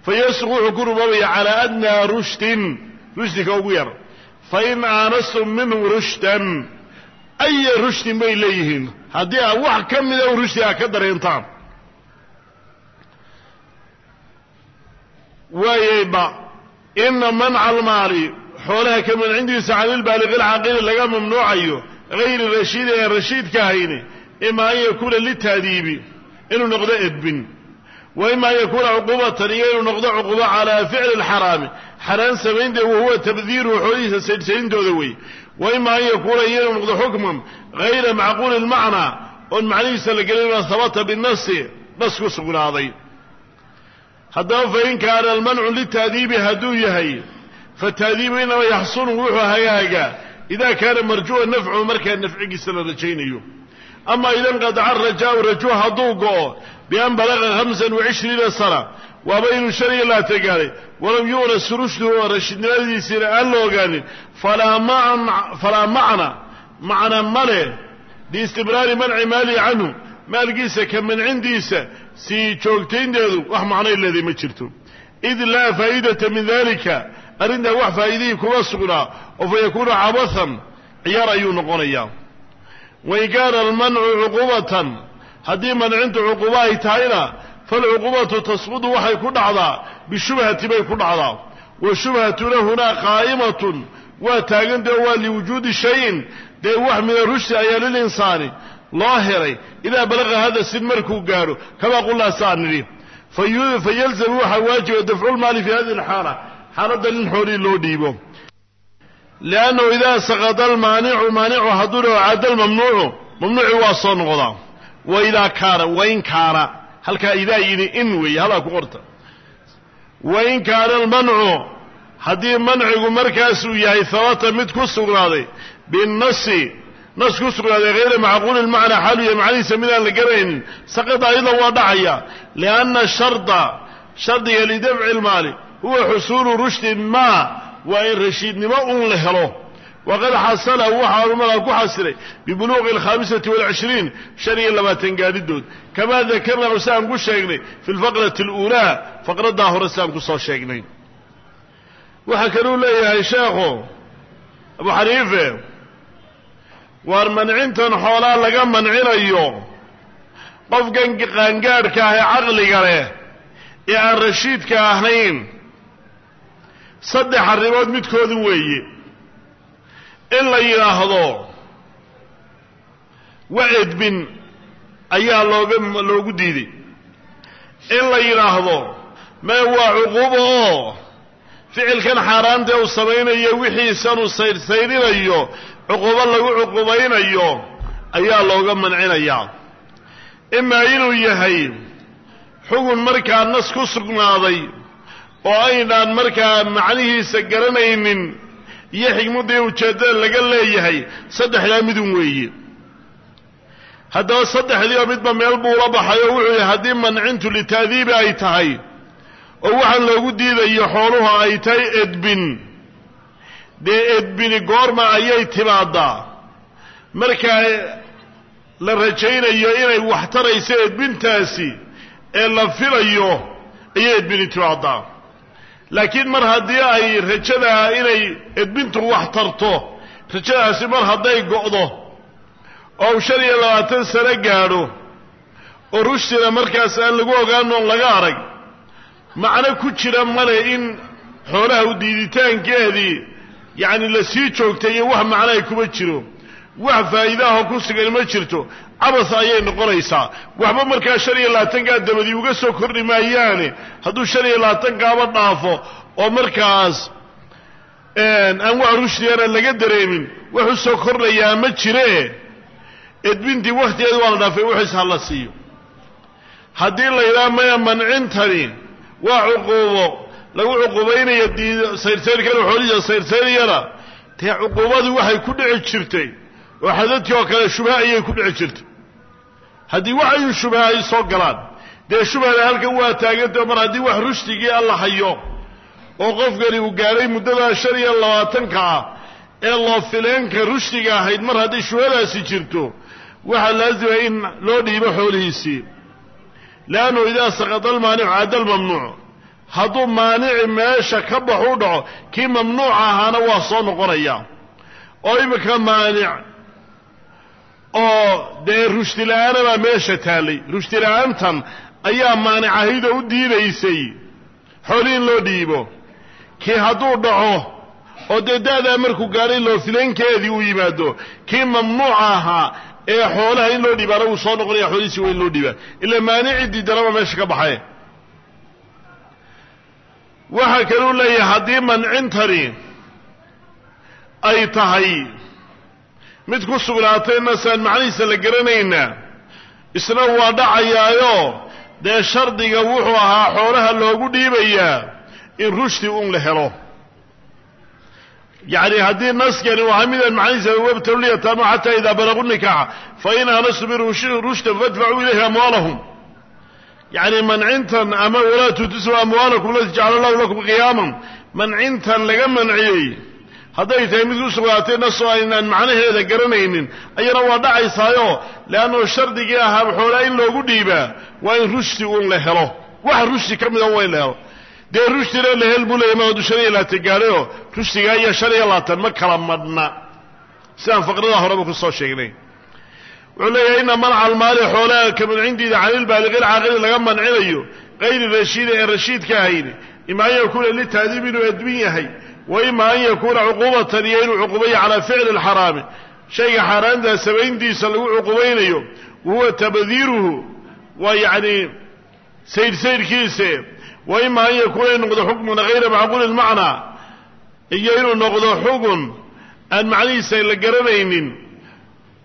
fayasduq wuxuu ku rumoobaya calaa adnaa rushdin rushdika ugu yar. Fain aanastum minhum rushdan aya rushdin bay leeyihiin. Haddii aad wax ka mida u rushdi a ka dareentaan waayeyba ina manca almaali xoolaha ka mancindiisa can ilbaaliqi laga mamnuucayo hayri rashiidi ee rashiidka ahayni ima an yakuuna litaadiibi inuu noqdo edbin wa ima an yakuuna cuqubatan iyo inuu noqdo cuqubo calaa ficli alxaraami xaraan samaynteed wahuwa tabdiiruhu xoolihiisa saydhsaydintooda wey wa ima an yakuuna iyo inuu noqdo xukman hayra macquuli lmacnaa oon macnihiisa la gelin ma habata binasi nas ku sugnaaday haddaba fain kaana almancu litaadiibi hadduu yahay fataadiibu inama yaxsunu wuxuu hagaagaa ida kaana marjuwa nafcuhu markaa nafcigiisa la rajaynayo ama ida inqadaca rajaau rajo hadduu go'o bian balaqa hamsan wacishriina sana waaba inuu shan iyo labaatan gaaday walam yu'nas rushduhu rashidnimadiisiina aan la ogaanin falaa macna macna male biistibraari manci maalihi canhu maalkiisa ka mancintiisa sii joogtaynteedu wax macnay leeday ma jirto id laa faa'idata min dalika arrintaa wax faa'iidihii kuma sugnaa oo fa yakuunu cabathan ciyaar ayuu noqonayaa wain kaana almancu cuqubatan. Haddii mancintu cuquba ay tahayna falcuqubatu tasqudu waxay ku dhacdaa bishubhati bay ku dhacdaa. Wa shubhatuna hunaa qaa'imatun waa taagantao waa liwujuudi shayin. Dee wax mina rushdi ayaa lilinsaani loo helay idaa balaqa hada sin markuu gaadho kamaa qulnaa saa nidhi. Fayalzamu waxaa waajiba dafculmaali fi hadihi alxaala xaaladdan in xoolihii loo dhiibo liannahu idaa saqada almaanicu maanicu hadduu dhaho cadda almamnuucu mamnuuci waa soo noqdaa wa idaa kaana wain kaana halkaa idaa yidhi in weeye halaa ku qorta wain kaana almancu haddii mancigu markaas uu yahay habata mid ku sugnaaday binnasi nas ku sugnaaday hayra macquuli lmacnaa xaalu yahay macnihiisa midaan la garaynin saqada ayada waa dhacaya lianna sharda shardiga lidafci lmaali huwa xusuulu rushdin maa waa in rashiidnimo uun la helo. Waqad xasala waxaa umadaa ku xasilay bibuluuqi alkhaamisati walcishriin shan iyo labaatan gaadhidood kamaa dakarnaa saan ku sheegnay fi lfaqrati aluulaa faqraddaa hore saan ku soo sheegnay. Waxaa kaluu leeyahay sheekhu abu xaniife waar mancintan xoolaa laga mancinayo qofkan qaangaadhka ah ee caqliga leh ee aan rashiidka ahayn saddex arrimood midkoodin weeye. In la yidhaahdo wa edbin ayaa looga loogu diiday. In la yidhaahdo mee waa cuquubo oo ficilkan xaaraanta uu samaynayo wixiisanuu sayrsayrinayo cuquubo lagu cuqubaynayo ayaa looga mancinayaa. Imaa inuu yahay xugun markaa nas ku sugnaaday oo aynaan markaa macnihiisa garanaynin iyo xigmaddii ujeeddada laga leeyahay saddexdaa midun weeye. Haddaba saddexdii oo midba meel buu la baxay oo wuxuu yihi haddii mancintu litaadiibi ay tahay oo waxaan loogu diidayo xooluhu ay tahay edbin dee edbini goorma ayay timaadaa. Markaa la rajaynayo inay wax tarayso edbintaasi ee la filayo ayay edbini timaadaa laakiin mar haddii ay rajadaa inay edbintu wax tarto rajadaasi mar hadday go'do oo shan iyo labaatan sano gaadho oo rushtina markaas aan lagu ogaan oon laga arag macno ku jira male in xoolaha u diiditaankeedii yacni la sii joogtay iyo wax macnaha kuma jiro wax faa'iidaahoo ku sugan ma jirto. Cabas ayay noqonaysaa. Waxba markaa shan iyo labaatankaa dabadii uga soo kordhi maayaane. Hadduu shan iyo labaatankaaba dhaafo oo markaas aan wax rushdiyana laga dareemin wax u soo kordhayaa ma jiree edbintii wakhtigeeda waa la dhaafay wixiis ha la siiyo. Haddii la yidhaha maya mancintani waa cuquubo. Lagu cuquubaynayo diid sayrsayrkana xoolihiisa sayrsayriyana dee cuquubadii waxay ku dhici jirtay oo xadadkii oo kale shubha ayay ku dhici jirtay. Haddii waxayu shubha ay soo galaan dee shubhana halkan waa taagantao mar haddii wax rushdigii alla hayo oo qofkani uu gaadhay muddadaa shan iyo labaatanka ah ee loo fileenka rushdiga ahayd mar hadday shubhadaasi jirto waxaa laazima in loo dhiibo xoolihiisii. Leannu idaa saqada almaanicu cadda almamnuuc hadduu maanici meesha ka baxu dhaco kii mamnuuca ahaana waa soo noqonaya. Oo iminka maanic oo dee rushdi la'aana baa meesha taallay rushdi la'aantan ayaa maanic ahaydo u diidaysay. Xooli in loo dhiibo. Kii hadduu dhaco oo dee da'daa markuu gaadhay loo filankeedii uu yimaado kii mamnuuca ahaa ee xoolaha in loo dhiibaana wuu soo noqonaya xoolihiisi waa in loo dhiibaa ila maanicii diidanaba meesha ka baxay. Waxaa kaluu leeyahay haddii mancintani ay tahay mid ku sugnaatay nasaan macnihiisa la garanaynaa isna waa dhacayaayo. Dee shardiga wuxuu ahaa xoolaha loogu dhiibayaa in rushdi un la helo. Yacni haddii naskani waa midaan macnihiisa wabtalu lyataama xataa idaa balaguu nikaaxa fain anastu minhum rushdan fadfacuu ilayhi amwaalahum. Yacni mancintan ama walaa tuutisu amwaalakum lati jacala allahu lakum qiyaaman mancintan laga manciyey hadday tahay mid ku sugnaatay nasoo aynaan macnaheeda garanaynin ayana waa dhacaysaayo leannu shardigii ahaa xoolaa in loogu dhiibaa waa in rushdi uun la helo. Wax rushdi ka mida waa in la helo. Dee rushdina la hel buu leeyay maadu shan iyo labaatan gaadhayoo rushdigaa iyo shan iyo labaatan ma kala madhna. Sidaan faqrada horeba ku soo sheegnay. Wuxuu leeyahay ina manca almaali xoolaha ka mancindiida canilbaaliqi lcaaqili laga mancinayo kayri rashiida ee rashiidka ahayn ima an yakuuna litaadiib inuu admin yahay wa ima an yakuuna cuquubatan iyo inuu cuqubayo calaa ficli lxaraami shayga xaaraantaa samayntiisa lagu cuqubaynayo wahuwa tabdiiruhu waa yacni saydhsaydhkiise wa ima an yakuuna in noqdo xukmuna hayra macquuli lmacnaa iyo inuu noqdo xugun aan macnihiisa la garanaynin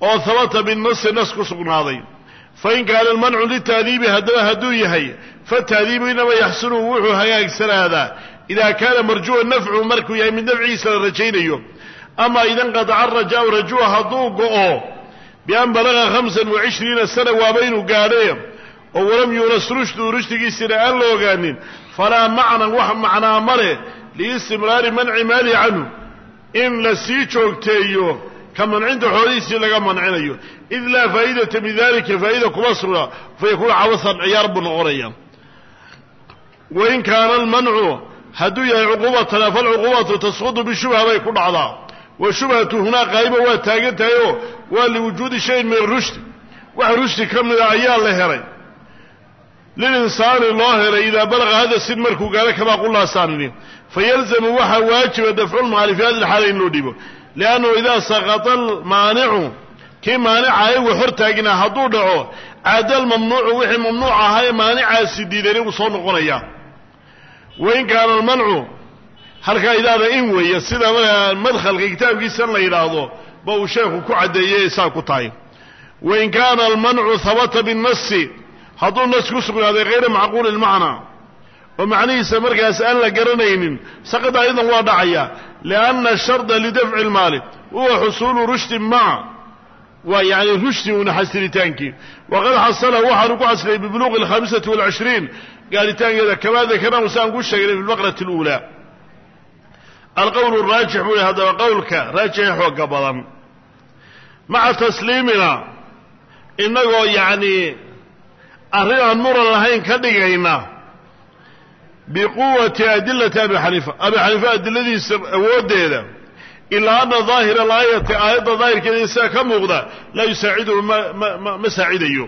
oo habata binasi nas ku sugnaaday fain kaana almancu litaadiibi haddaba hadduu yahay fataadiibu inama yaxsunu wuxuu hagaagsanaadaa ida kaana marjuwa nafcu markuu yahay mid nafcigiisa la rajaynayo ama ida inqataca rajaau rajua hadduu go'o bian balaga hamsan wa cishriina sana waaba inuu gaadhe oo walam yuunas rushdu rushdigiisina aan la ogaanin falaa macnan wax macnaa ma leh liistimraari manci maalihi canhu in la sii joogteeyo ka mancinta xoolihiisii laga mancinayo id laa faa'idata min dalika faa'ida kuma sugna fayakuunu cawasan ciyaar buu noqonaya wain kaana almancu hadduu yahay cuquubatana falcuquubatu tasqudu bishubha bay ku dhacdaa. Wa shubhatu hunaa qaa'iba waa taagan tahay oo waa liwujuudi shayin min rushdi. Wax rushdi ka mida ayaa la helay. Lilinsaani loo helay idaa balaqa hada sin markuu gaaro kamaa qulaasaanini fayalzamu waxaa waajiba dafculmaali fi hadi lxaala in loo dhibo. Liannahu idaa saqata almaanicu kii maanica ayagu hortaaginaa hadduu dhaco caada almamnuucu wixii mamnuuc ahaa ee maanicaasi diidani uu soo noqonaya wain kaana almancu halkaa idaada in weeye sida madkhalka kitaabkiisan la yidhaahdo ba uu sheekhu ku caddeeyey saa ku tahay. Wain kaana almancu habata binnasi hadduu nas ku sugnaaday hayra macquuli lmacnaa oo macnihiisa markaas aan la garanaynin saqada aydan waa dhacaya lianna sharda lidafci lmaali huwa xusuulu rushdi maca waa yani rushdi una xasilitaankii waqad xasala waxaanu ku xasilay bibuluuqi alkhamisati walcishriin gaaritaankeeda kamaa dakarnahu saan ku sheegnay fi lbaqrati اluulaa alqowl raajix buu yhi haddaba qowlka raajixee xooga badan. Maca tasliimina innagoo yacni arrin aan muran lahayn ka dhigayna biquwati adilati abi xaniifa. Abi xaniifa adiladiisa awooddeeda ilaa ana daahira alaayati aayadda daahirkeeda isaga ka muuqda laa yusaaciduhu ma ma saacidayo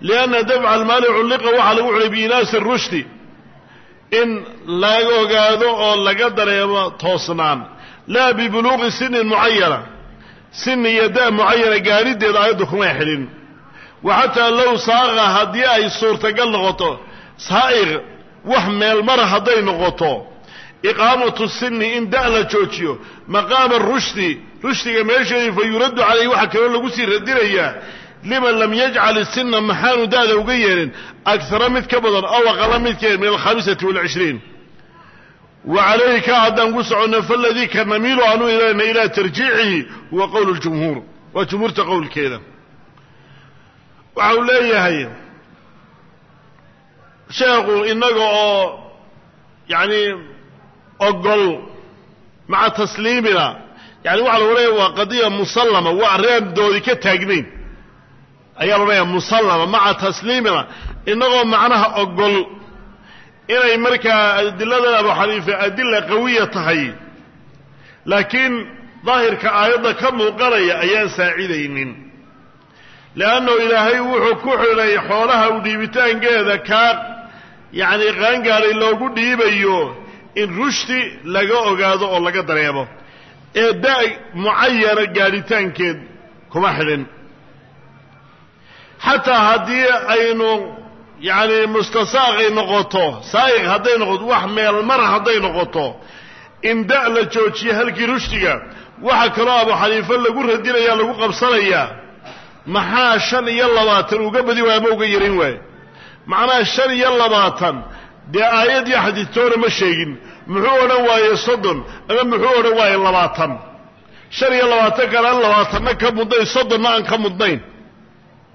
lianna dafca almaali culliqa waxaa lagu xulay biinaasi rushdi in laga ogaado oo laga dareemo toosnaan laa bibuluuqi sinin mucayana sini iyo da mucayana gaadhideeda aayaddu kumay xidhin wa xataa low saaqa haddii ay suurtagal noqoto saa'iq wax meel mara hadday noqoto iqaamatu sini in da' la joojiyo maqaama rushdi rushdiga meesheedii fa yuraddu calayhi waxaa kaloo lagu sii radinayaa liman lam yajcal isina maxaanu da'da uga yeelin agara mid ka badan aw aqala mid ka yeel min alkhamisati walcishriin wa calayhi ka haddaan ku soconno faladii ka namiilu aanu ilayna ilaa tarjiicihi huwa qowl ljumhuur waa jumhuurta qowlkeeda waxa uu leeyahay sheekhu inaga oo yani ogol maca tasliimina yani waxa lagu leeya waa qadiya musallama waa arrin doodi ka taagnayn ayaa loodhanayaa musallama maca tasliimina inagoo macnaha ogol inay markaa adiladan abu xaniifa adila qawiya tahay. Laakiin daahirka aayadda ka muuqanaya ayaan saacidaynin. Leannahu ilaahay wuxuu ku xidhay xoolaha u dhiibitaankeeda kaa yacni qaangaaray loogu dhiibayo in rushdi laga ogaado oo laga dareemo. Ee da' mucayana gaadhitaankeed kuma xidhin xataa haddii aynu yacni mustasaaqay noqoto saa'iq hadday noqoto wax meel mara hadday noqoto in da' la joojiyo halkii rushdiga waxa kaloo abu xaniife lagu radinayaa lagu qabsanayaa maxaa shan iyo labaatan uga badi waaya ama uga yarin waaye macnaha shan iyo labaatan dee aayad iyo xadiidtoona ma sheegin muxuu odhan waaye soddon ama muxuu odhan waaye labaatan? Shan iyo labaatan kale aan labaatanna ka mudnayn soddonna aan ka mudnayn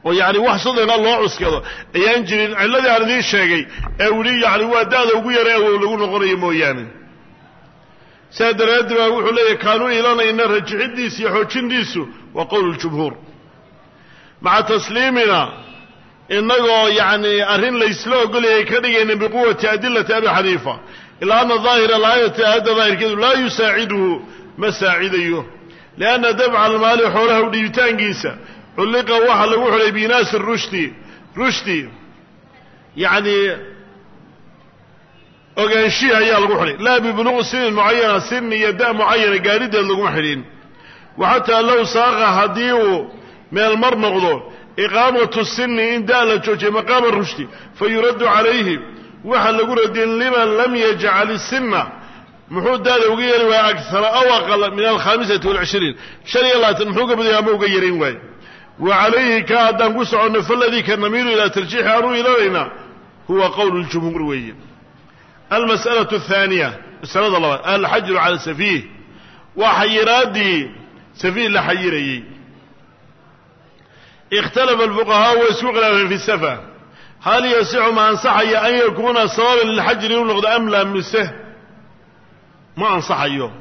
oo yacni wax soddona loo cuskado. Ayaan jirin cilladii aan idiin sheegay ee weli yacni waa da-da ugu yara awow lagu noqonayo mooyaane. Sidaa daraaddi baa wuxuu leeyahy kaanuu ilanayna rajixidiisu iyo xoojintiisu waa qowl ljumhuur maca tasliimina innagoo yacni arrin laysla ogolayay ka dhigayna biquwati adilati abi xaniifa ilaa ana daahira alaayati aayadda daahirkeedu laa yusaaciduhu ma saacidayo. Lianna dabca almaali xoolaha u dhiibitaankiisa culliqa waxaa lagu xidhay biinaasi rushdi. Rushdi yacni ogaanshihi ayaa lagu xidhay. Laa bibuluqi sinin mucayana sin iyo da mucayana gaadhideed laguma xidhin. Wa xataa low saaqa haddii uu meel mar noqdo iqaamatu sini in da la joojiya maqaama rushdi fa yuraddu calayhi. Waxa lagu radin liman lam yajcal isina muxuu daada uga yari waaya akara aw aqala min alkhamisati walcishriin. Shan iyo labaatan muxuu ka ama uga yarin waayo wa calayhi ka haddaan ku soconno faladii ka namiilu ilaa tarjiixi aanuu ilanaynaa huwa qowl ljumhuur weeye. Almas'alatu athaaniya masalada labaad alxajru cala safiih. Waa xayiraadii safiih la xayirayey. Ikhtalafa alfuqahaa way isku khilaafeen fi safa. Hal yasixu ma ansaxaya an yakuuna sababan lilxajri inuu noqdo am laa mise? Ma ansaxayo.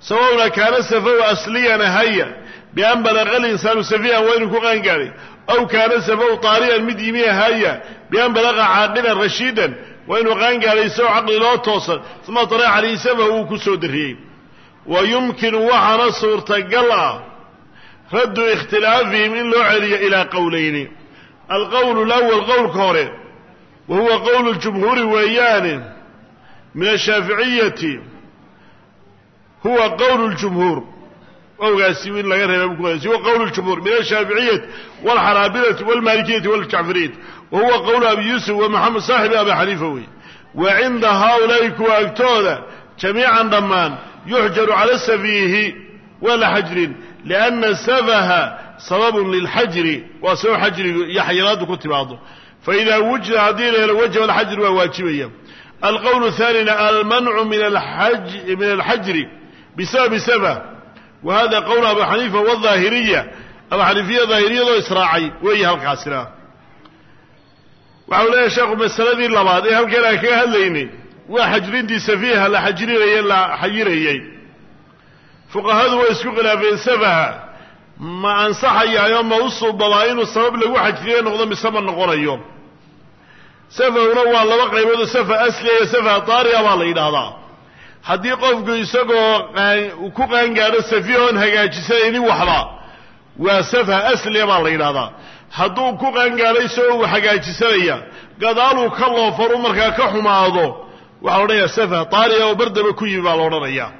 Sababna kaana safahu asliyan ahaya bian balaqa linsaanu safiihan waa inuu ku qaangaaday aw kaana safahu taariyan mid yimi ahaya bian balaqa caaqilan rashiidan waa inuu qaangaaday isagoo caqli loo toosan. Uma tara calayhi safahu uu ku soo darriyey wa yumkinu waxaana suurtagal ah raddu ikhtilaafihim in loo celiyo ilaa qowlayni alqowl lawal qowlka hore wa huwa qowl ljumhuuri weeyaane min ashaaficiyati huwa qowl ljumhuur owgaasi in laga reeba huwa qowl ljumhuur min ashaaficiyati walxanaabilati walmalikiyati waljacfariyati wa huwa abi yuusuf wa maxamed saaxibi abi xaniifa wey wa cinda haaulaa'i kuwa agtooda jamiican dhammaan yuxjaru cala safiihi waa la xajrin lianna safaha sababun lilxajri waa sabab xajrigu iyo xayiraaddu ku timaado faida wujida haddii la helo wajaba alxajri waa waajibaya alqowl thanina almancu min alxajri bisababi safa wa hada qowl abu xaniifa wadaahiriya abu xaniifiya daahiriyadoo israacay. Weeye halkaasina. Waxau leeyahay sheekhu masaladii labaad ee halkan aan kaga hadlaynay waa xajrintii safiiha la xajrinaye la xayirayey fuqahadu way isku khilaafeen safaha. Ma ansaxayaayo ma u suubadaa inuu sabab lagu xajriye noqdo mise ma noqonayo. Safahuna waa laba qayboodoo safa asliya iyo safa taariya baa la yidhaahdaa haddii qofku isagoo ku qaangaadho safiihoon hagaajisanaynin waxba waa safa asliya baa la yidhahdaa hadduu ku qaangaadho isagoo uu hagaajisanaya gadaaluu ka loofaru markaa ka xumaado waxaa odhanayaa safa taariya oo bardaba ku yimi baa la odhanayaa.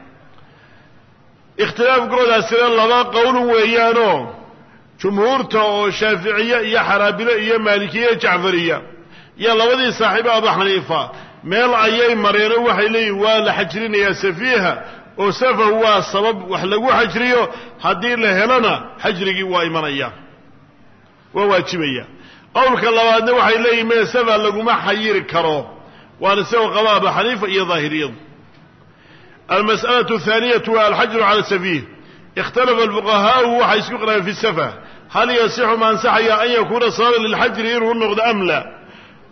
Ikhtilaafkoodaasina laba qowlun weeyaanoo jumhuurta oo shaaficiye iyo xanaabilo iyo maalikiye jacfariya iyo labadii saaxiibo abu xaniifa meel ayay mareenoo waxay leeyihin waa la xajrinayaa safiiha oo safahu waa sabab wax lagu xajriyo haddii la helona xajrigii waa imanaya waa waajibaya qowlka labaadna waxay leeyihin mee safa laguma xayiri karo waana isagoo qaba abu xaniifa iyo daahiriyadu almas'alaة الثaaniyatu waa alxajru cala safiih ikhtalafa alfuqahaau waxay isku khilaafeen fi safa hal yasixu ma ansaxaya an yakuuna sababan lilxajri inuu noqdo am la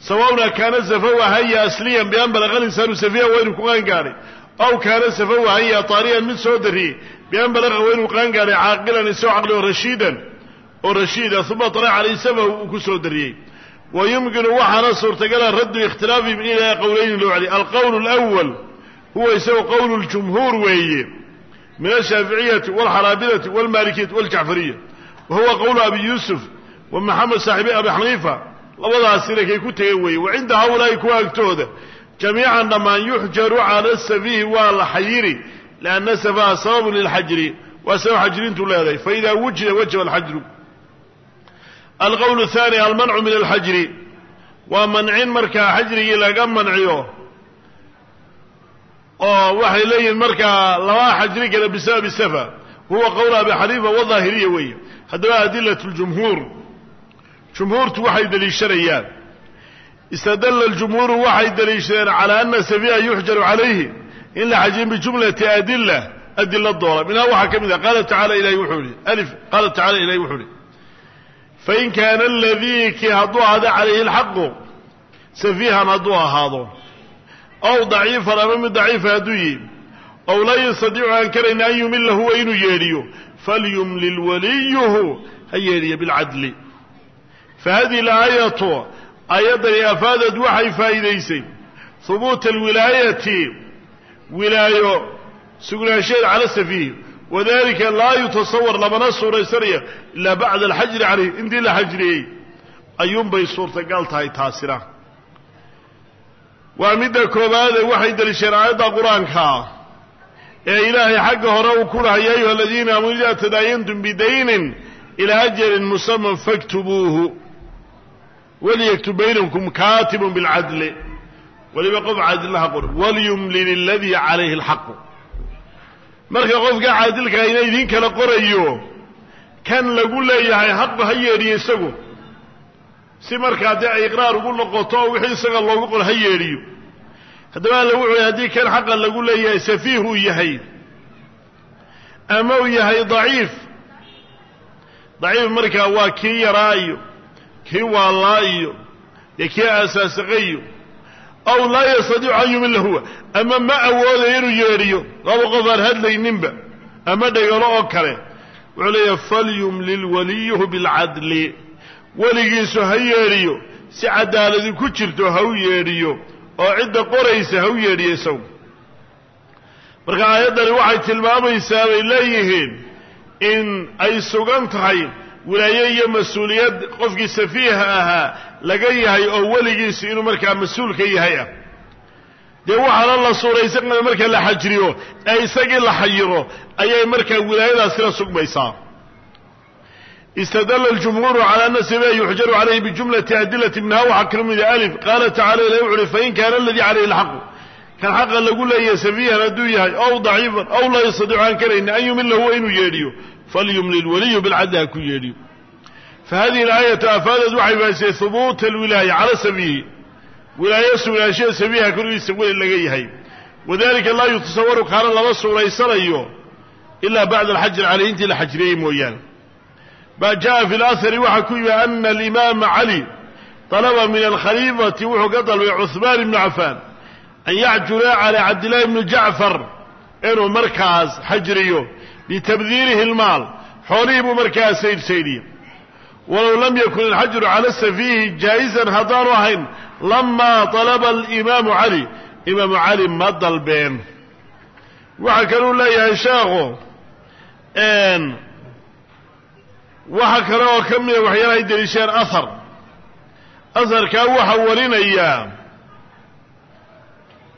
sawauna kaana safahu haya asliyan bian balaqa linsaanu safiiha waa inuu ku qaangaaday aw kaana safahu haya taariyan mid soo dariyey bian balaqa waa inuu qaangaaday caaqilan isagoo caqli oo rashiidan oo rashiida uma tara calayhi safahu uu ku soo dariyey wa yumkinu waxaana suurtagala raddu ikhtilaafihim ilaa qowlayni loo celiy alqowl اlأwal huwa isagu qowl اljumhuur weeye min ashaaficiyati wاlxanaabilati wاlmalikiyati wاljacfariya wa huwa qowl abi yuusuf wa maxamed saaxibi abi xaniifa labadaasina kay ku tegeen weeye. Wa cinda hawlaai kuwa agtooda jamiican dhammaan yuxjaru cala safihi waa la xayiri lianna safaha sababu lilxajri waa sabab xajrintu leedahay. Faida wujida wajaba alxajru. Alqowl ahaani almancu min alxajri waa mancin markaa xajrigii laga manciyo oo waxay leeyihiin markaa laba xajri kale bisababi safa huwa qowl abi xaniifa wadaahiriya weeye. Haddaba adilat ljumhuur jumhuurtu waxay deliishanayaan istadalla ljumhuuru waxay deliishadeen calaa ana safiiha yuxjaru calayhi in la xajiyin bijumlati adila adila doora minhaa waxaa ka mid ah qaala tacala ilahi wuxuu ihi alif qaala tacala ilahi wuxuu ihi fain kaana aladii kii hadduu ahaado calayhi alxaqu safiihan hadduu ahaado ow daciifan ama mid daciifa hadduu yihi ow laa yastadiicu aan karayna an yumila huwa inuu yeedhiyo falyumlil waliyuhu ha yeedhiya bilcadli fa hadihi alaayatu aayaddani afaadad waxay faa'iidaysay hubuuta alwilaayati wilaayo sugnaansheed cala safiih wadalika laa yutasawar lamana suuraysanaya ilaa bacda alxajri calayh intii la xajriyey ayuunbay suurtagal tahay taasina waa midda koobaade waxay deliisheen aayadda qur'aankaa ee ilaahay xagga hore uu ku lahay ya ayuha aladiina aamanu idaa tadaayantum bidaynin ilaa ajalin musaman faktubuuhu walyaktub baynakum kaatibun bilcadli weliba qof caadilnaha qor walyumlil aladii calayhi alxaqu marka qofka caadilkaa ina idiin kala qorayo kan lagu leeyahay xaqu ha yeedhiyo isagu si markaa dee ay iqraar ugu noqoto oo wixii isaga loogu qor ha yeedhiyo haddaba alla wuxuu haddii kan xaqa lagu leeyahay safiih uu yahay ama uu yahay daciif daciif markaa waa kii yaraa iyo kii waalaa iyo iyo kii aasaasaqayo aw laa yastadiicu an yumila huwa. Ama ma awoodayo inuu yeedhiyo laba qof aan hadlayninba ama dhegalo oo kale. Wuxuu leeyahay falyumlil waliyuhu bilcadli weligiisu ha yeedhiyo si cadaaladi ku jirto ha u yeedhiyo oo cidda qoraysa ha u yeedhiyo isagu. Marka aayaddani waxay tilmaamaysaa bay leeyihiin in ay sugan tahay wilaaye iyo mas'uuliyad qofkii safiiha ahaa laga yahay oo weligiisu inuu markaa mas'uul ka yahay ah. Dee waxaana la suuraysan kara marka la xajriyo ee isagii la xayiro ayay markaa wilaayadaasina sugmaysaa. Istadala aljumhuuru cala ana sabiha yuxjaru calayhi bijumlati adilati minhaa waxaa kala mida alif qaala tacala ilahi wuxu uhi fain kaana aladii calayhi alxaqu. Kan xaqa lagu leeyahay safiihan hadduu yahay ow daciifan ow laa yastadiicu aan karayna an yumila huwa inuu yeedhiyo falyumlil waliyu bilcadli ha ku yeedhiyo fa hadihi alaayatu afaadad waxay faasiyey hubuuta alwilaaya cala safiihi wilaayo sugnaanshaha safiiha korgiisa weli laga yahay wadalika laa yutasawaru kaana lama suuraysanayo ilaa bacda alxajri caleyh intii la xajriyey mooyaane ma jaءa fi اlأhri waxaa ku yimi ana alimaama cali طalaba min alkhaliifati wuxuu ka dalbay cuثmaan ibnu cafaan an yacjula calى cabdillahi bni jacfar inuu markaas xajriyo litabdiilihi اlmaal xoolihii buu markaa saydhsaydhiye walow lam yakun alxajru cala safiihi jaaئizan haddaanu ahayn lama طalaba alimaamu cali imaamu cali ma dalbeen waxaa kaluu leeyahay sheekhu waxaa kale oo ka mida waxyaalahay deliisheen ahar aharkaa waxaa warinaya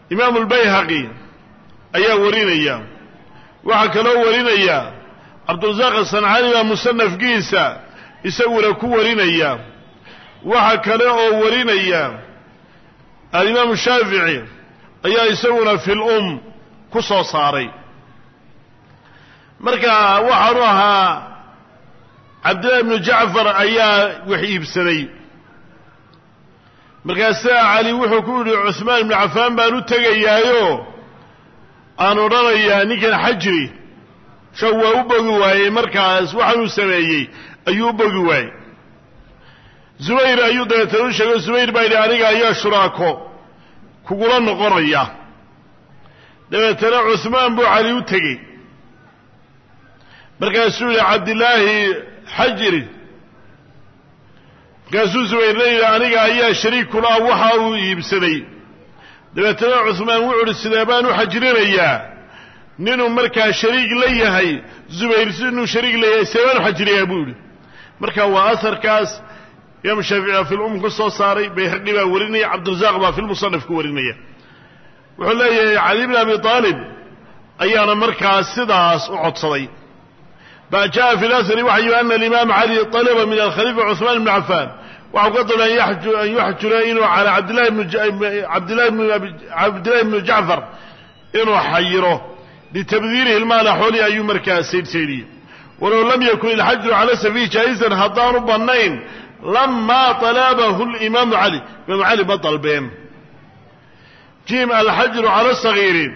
imaamu lbayhaqi ayaa warinaya waxaa kaloo warinaya cabdurasaaq asancaani baa musanafkiisa isaguna ku warinaya. Waxaa kale oo warinaya alimaamu shaafici ayaa isaguna fi lum ku soo saaray. Marka waxaanu ahaa cabdillahi ibnu jacfar ayaa wax iibsaday. Markaasaa cali wuxuu ku yidhi cuhmaan ibnu cafaan baan u tegayaayo aan odhanayaa ninkan xajri. Shaw waa u bogi waayey markaas waxaanuu sameeyey ayuu u bogi waayey. Zubayr ayuu dabeetana u sheegay zubayr baa yidhi aniga ayaa shuraako kugula noqonaya. Dabeetana cuhmaan buu cali u tegey. Markaasuu yihi cabdillaahi xajri. Markaasuu zubayrna yidhi aniga ayaa shariik kula waxa uu iibsaday dabeetana cuhmaan wuxu uhi sidee baan u xajrinayaa ninuu markaa shariig la yahay zubayr si inuu shariig la yahay sidee baan u xajriyaa buu yihi marka waa aharkaas imaam shaafici fi lum ku soo saaray bayhaqi baa warinaya cabdirasaaq baa fi lmusanaf ku warinaya wuxuu leeyahay cali bn abi aalib ayaana markaas sidaas u codsaday ba jaءa fi اlأhri waxa yimi ana alimaam cali طalba min alkhalifa cuثmaan ibn cafaan waxaa uga dalay an yuxjura inuu calaa cabdillahi ibnu jacfar inuu xayiro litabdiirihi ilmaala xooli ayuu markaa saydhsaydhiyey walow lam yakun ilxajru cala safiih jaa'izan haddaanu bannayn lamaa talabahu limaamu cali imaamu cali ma dalbeen. Jiim alxajru cala sagiiri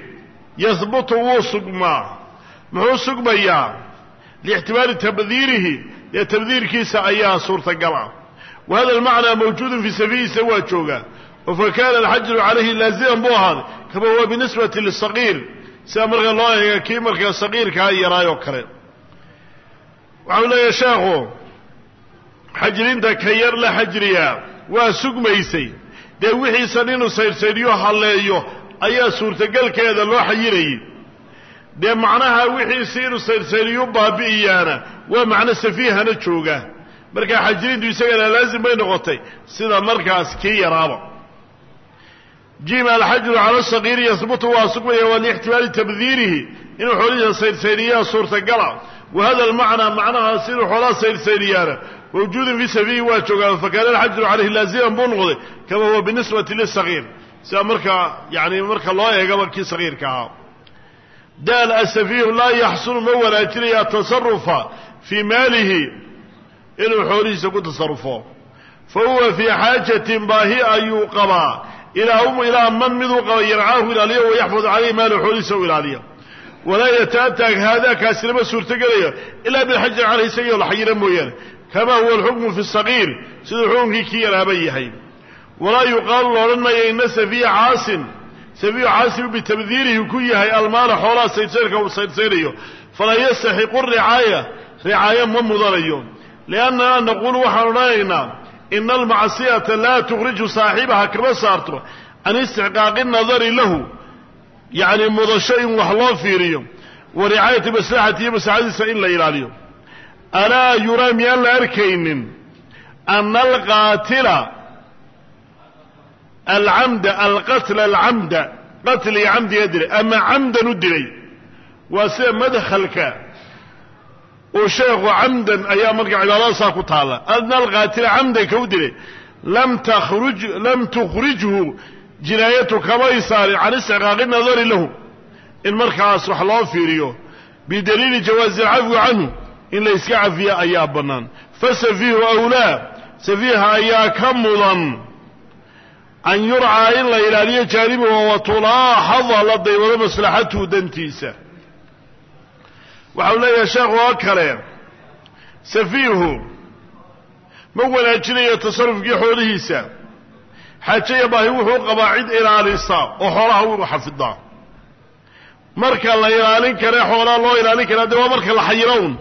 yahbutu wuu sugmaa muxuu sugmayaa liixtimaali tabdiirihi dee tabdiirkiisa ayaa suurtagal ah wa hada almacnaa mawjuudun fii safihiisa waa joogaa oo fa kaana alxajru calayhi laaziman buu ahaaday kama huwa binisbati lisaqiir sida marka loo eega kii markaa saqiirkaa yaraayoo kale waxau leeyahay sheekhu xajrinta ka yar la xajriyaa waa sugmaysay dee wixiisan inuu saydhsaydhiyo halleeyo ayaa suurtagelkeeda loo xayirayay dee macnaha wixiisi inuu saydhsaydhiyo baabi'iyaana waa macno safiihana jooga markaa xajrintu isagana laazim bay noqotay. Sida markaas kii yaraaba jima alxajru cala sagiiri yahbutu waa sugmaya waa liixtimaali tabdiirihi inuu xoolihiisa saydhsaydhiyaa suurtagala. Wa hada almacnaa macnahaas inuu xoolaha saydhsaydhiyaana mawjuudun fii safiihi waa joogaa fakaana alxajru calayhi laaziman buu noqday kama huwa binisbati lisagiir sida markaa yani marka loo eegaba kii sagiirka ahaa. Daal asafiihu laa yaxsunu ma wanaajinayo atasarufa fii maalihi inuu xoolihiisa ku tasarufo. Fa huwa fii xaajatin baahi ayuu qabaa. Ilaa man miduu qaba yarcaahu ilaaliyo wayaxfad calayhi maalu xoolihiisa u ilaaliya. Walaa yataataag haadaa kaasina ma suurtogelayo ilaa bilxajri caleyh isagio la xayira mooyaane. Kama huwa alxukmu fi sagiir siduu xukunkii kii yaraaba yahay. Walaa yuqaalu loodhan maayo ina safiya caasin safiyu caasin bitabdiirihi ku yahay almaala xoolaha saydsayrka uu saydsaynayo falaa yastaxiqu ricaaya ricaayo ma mudanayo liannana naquulu waxaan odhanaynaa ina almacsiyata laa tukhriju saaxibaha kama saarto can istixqaaqi nadari lahu yacni mudasho in wax loo fiiriyo wa ricaayati maslaxati iyo maslaxadiisa in la ilaaliyo alaa yuraa miyaan la arkaynin ana alqaatila alcamda alqatla alcamda qatliga camdiga dilay ama camdan u dilay waa sida madhalka uu sheekhu camdan ayaa marka cibaadadasaa ku taalla ana alqaatila camdan ka u dilay lam tukhrijhu jinaayatu kamay saarin can istixqaaqi nadari lahu. In markaas wax loo fiiriyo bidaliili jawaazi alcafwi canhu in la iska cafiya ayaa bannaan. Fasafiihu awlaa safiiha ayaa ka mudan. An yurcaa in la ilaaliyo jaanibuhu wa tulaaxada la daywado maslaxatuhu dantiisa waxau leeyahay sheekhu oo kale. Safiihu ma wanaajinayo tasarufkii xoolihiisa. Xaajaya baahi wuxuu qabaa cid ilaalisa oo xoolaha u xafidaa marka la ilaalin kare xoolaha loo ilaalin karaa dee waa marka la xayirown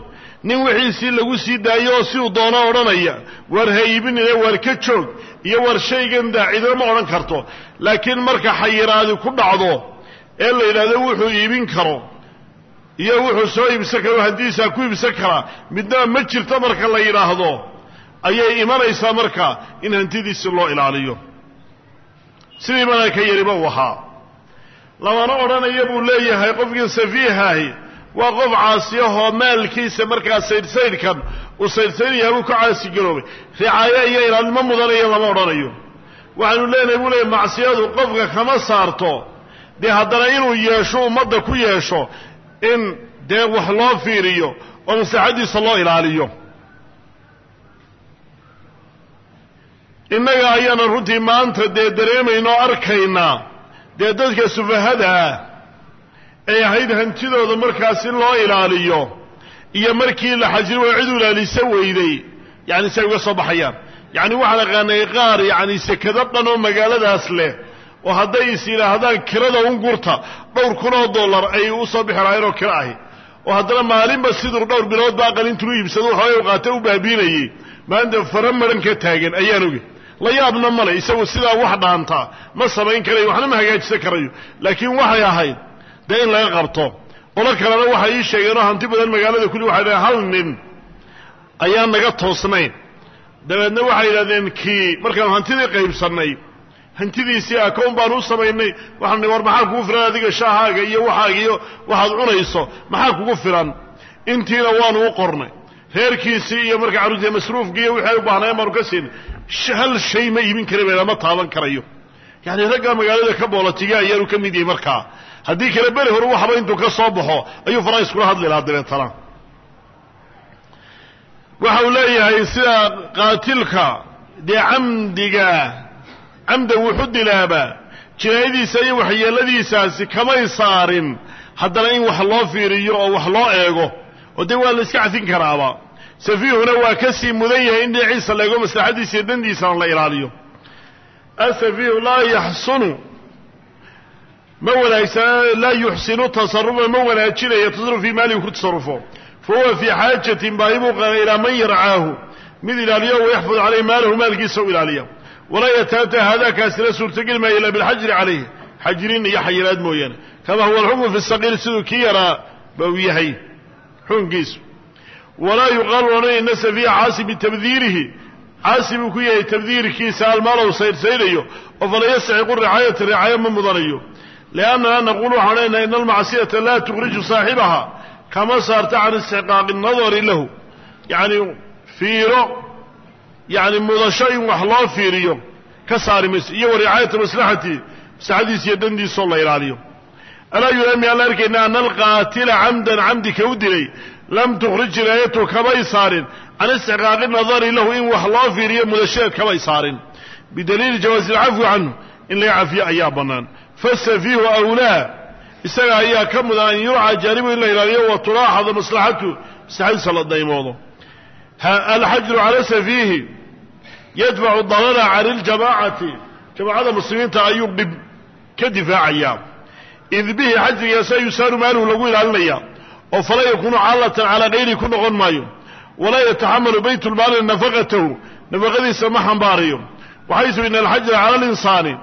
nin wixiisii lagu sii daayo oo siduu doono odhanaya war ha iibinine war ka joog iyo war shaygan daa cidina ma odhan karto. Laakiin marka xayiraadi ku dhacdo ee la yidhahdo wuxuu iibin karo iyo wuxuu soo iibsan karo hantidiisaa ku iibsan karaa midnaba ma jirto marka la yidhaahdo ayay imanaysaa marka in hantidiisi loo ilaaliyo. Sidii mana ka yariba u ahaa. Lamana odhanaya buu leeyahay qofkii safiihahi waa qof caasiyahoo maalkiisa markaa saydhsaydhkan uu saydhsaydhayaa buu ka caasigaroobay ricaayo iyo ilaalnimo mudanayo lama odhanayo. Waxaanu leenahay buu leeyahy macsiyadu qofka kama saarto. Dee haddana inuu yeesho ummadda ku yeesho in dee wax loo fiiriyo oo maslaxaddiisa loo ilaaliyo. Innaga ayaanan runtii maanta dee dareemayna oo arkaynaa dee dadka sufahada ah ay ahayd hantidooda markaas in loo ilaaliyo iyo markii la xajiro waa cid u ilaalisa weyday yacni si ay uga soo baxayaan. Yacni waxaan aqaanay qaar yacni sekado dhan oo magaaladaas leh oo hadday is yidhaahdaan kirada un gurta dhowr kun oo dollar ay u soo bixi lahayn oo kiro ahi. Oo haddana maalinba siduu dhowr bilood ba aqal intuu iibsado waxoogay u qaata u baabiinayey. Maanta fara maran ka taagan ayaan oge la yaabna male isagu sidaa wax dhaantaa ma samayn karayo waxna ma hagaajisan karayo. Laakiin waxay ahayd dee in laga qabto qolo kalena waxay ii sheegeen oo hanti badan magaalada kulli waxay dhaheen hal nin ayaan naga toosnayn. Dabeedna waxay yidhahdeen kii markaanu hantidii qaybsannay hantidiisii akown baanu u samaynay. Waxaan war maxaa kugu filan adiga shaahaaga iyo waxaaga iyo waxaad cunayso? Maxaa kugu filan? Intiina waanu u qornay. Reerkiisii iyo marka carruurtii masruufkii iyo wixii u baahnaayeen baanu ka siinay hal shay ma iibin kara ba ma taaban karayo. Yacni raggaa magaalada ka boolatiga ayaanu ka mid yahay markaa. Haddii kale beri hore waxba intuu ka soo baxo ayuu faraha iskula hadli lahaa dabeetana waxa uu leeyahay sida qaatilka dee camdiga camda wuxu dilaaba jinaayadiisa iyo waxyeeladiisaasi kamay saarin. Haddana in wax loo fiiriyo oo wax loo eego oo dee waa la iska cafin karaaba. Safiihuna waa ka sii mudan yahay in dhinaciisa la eego maslaxadiisa iyo dandiisana la ilaaliyo. Asafiihu laa yaxsunu ma wanaagsana laa yuxsinu tasarufa ma wanaajinayo tasaruf fii maalihi ku tasarufo fa huwa fii xaajatin baahi buu qaba ilaa man yarcaahu. Mid ilaaliyo wayaxfud caleyh maalahu maalkiisa u ilaaliya walaa yataata haadaakaasina suurtogeli maayo ila bilxajri calayh xajrin iyo xayiraad mooyaane. Kama huwa alxukmu fi saqiir siduu kii yaraa ba uu yahay xukunkiisu walaa yuqaalu odhanay ina safiiha caasi bitabdiirihi. Caasi buu ku yahay tabdiirkiisa almaalow sayrsaynayo oo fala yastaxiqu ricaayata ricaayo ma mudanayo. Liannana naqulu waxaan leenahay ina almacsiyata laa tukhriju saaxibaha kama saarta can istixqaaqi nadari lahu. Yacni fiiro yacni mudasho in wax loo fiiriyo ka saari mayso iyo wa ricaayata maslaxati maslaxadiisa iyo dandiisoo la ilaaliyo. Alaa yulaami aan arkayna ana alqaatila camdan camdi ka u dilay lam tukhrij jinaayatu kamay saarin. Can istixqaaqi nadari lahu in wax loo fiiriyo mudashadeed kamay saarin. Bidaliili jawaazi alcafwi canhu in laga cafiyo ayaa bannaan. Fasafiihu awlaa isaga ayaa ka mudan an yurca jaanibu in la ilaaliyo wa tulaaxada maslaxatu maslaxadiisa la daymoodo. Alxajru cala safiihi yadfacu darara cani ljamaacati jamaacada muslimiinta ayuu dhib ka difaacayaa id bihi xajrigaasa yusaaru maaluhu lagu ilaalinaya. Oo fala yakuunu caalatan calaa gayrihi ku noqon maayo. Walaa yataxamalu baytulmaali nafaqatahu. Nafaqadiisa ma xambaarayo waxaysu ina alxajra cala alinsaani.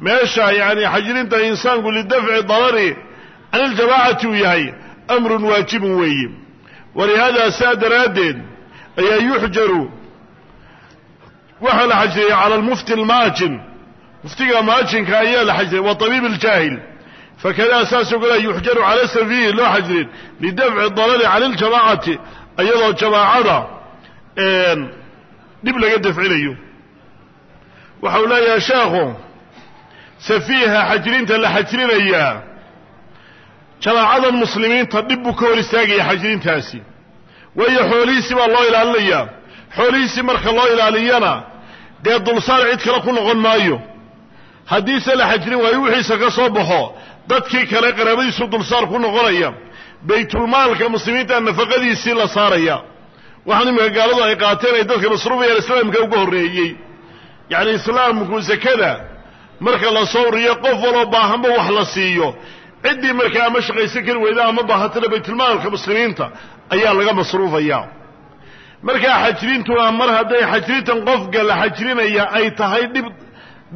Meesha yani xajrinta insaanku lidafci darari can iljamaacati uu yahay amrun waajibun weeye. Walihaada saa daraaddeed ayaa yuxjaru waxaa la xajriyey cala almufti almaajin. Muftiga maajinka ayaa la xajriyay wa tabiib aljaahil. Fakada saasoo kale yuxjaru cala safiihi loo xajrin lidafci darari cani iljamaacati iyadoo jamaacada dhib laga dafcinayo. Waxau leeyahay sheekhu safiiha xajrinta la xajrinayaa jamaacadan muslimiinta dhib buu ka hor istaagaya xajrintaasi waayo xoolihiisii baa loo ilaalinayaa. Xoolihiisii marka loo ilaaliyana dee dulsaar cid kale ku noqon maayo. Haddiise la xajrin waayo wixiisa ka soo baxo dadkii kale qaraabadiisu dulsaar ku noqonaya. Baytulmaalka muslimiinta nafaqadiisii la saaraya. Waxaan iminka gaaladu ay qaateen ay dadka masruufayaan islaamka uga horreeyey. Yacni islaamku sakada marka la soo uriyo qof waloo baahanba wax la siiyo. Ciddii markaa ama shaqaysan kari weyda ama baahatana baytulmaalka muslimiinta ayaa laga masruufaya markaa xajrintuna mar hadday xajrintan qofka la xajrinaya ay tahay dhib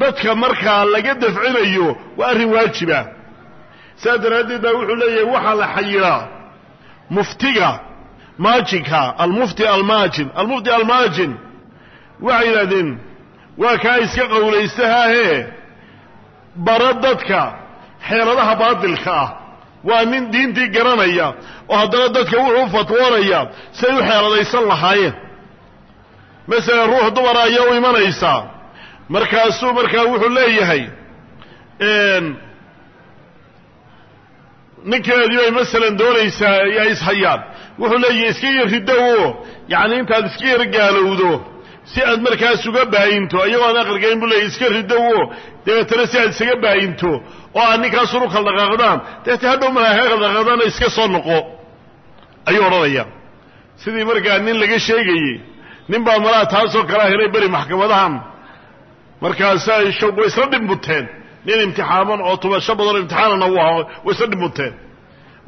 dadka markaa laga dafcinayo waa arrin waajiba saas daraaddeed baa wuxuu leeyahay waxaa la xayiraa muftiga maajinka almufti almaajin. Almufti almaajin waxay yidhahdeen waa kaa iska qowlaystahaahe bara dadka xeeladaha baadilka ah waa nin diintii garanaya oo haddana dadka wuxuu fatwoonaya say u xeeladaysan lahaayeen. Masalan ruux dumara ayaa u imanaysaa markaasuu markaa wuxuu leeyahay ninkeedii bay masalan doonaysaa yaa ishayaan wuxuu leeyahay iska yar ridowo yacni intaad iska yar gaalowdo si aad markaas uga baayinto iyagoo aan aqalgayn buu leeyahy iska ridowo dabeetana si aad isaga baayinto oo aad ninkaasunu kala dhaqaaqdaan dabeete hadhow markaa ka kala dhaqaaqdaana iska soo noqo. Ayuu odhanaya sidii markaa nin laga sheegayey nin baa malaha taasoo kalaa helay beri maxkamadahan. Markaasaa show way isla dhimbuteen nin imtixaaman oo tubasho badanoo imtixaanana u ahaa way isla dhimbuteen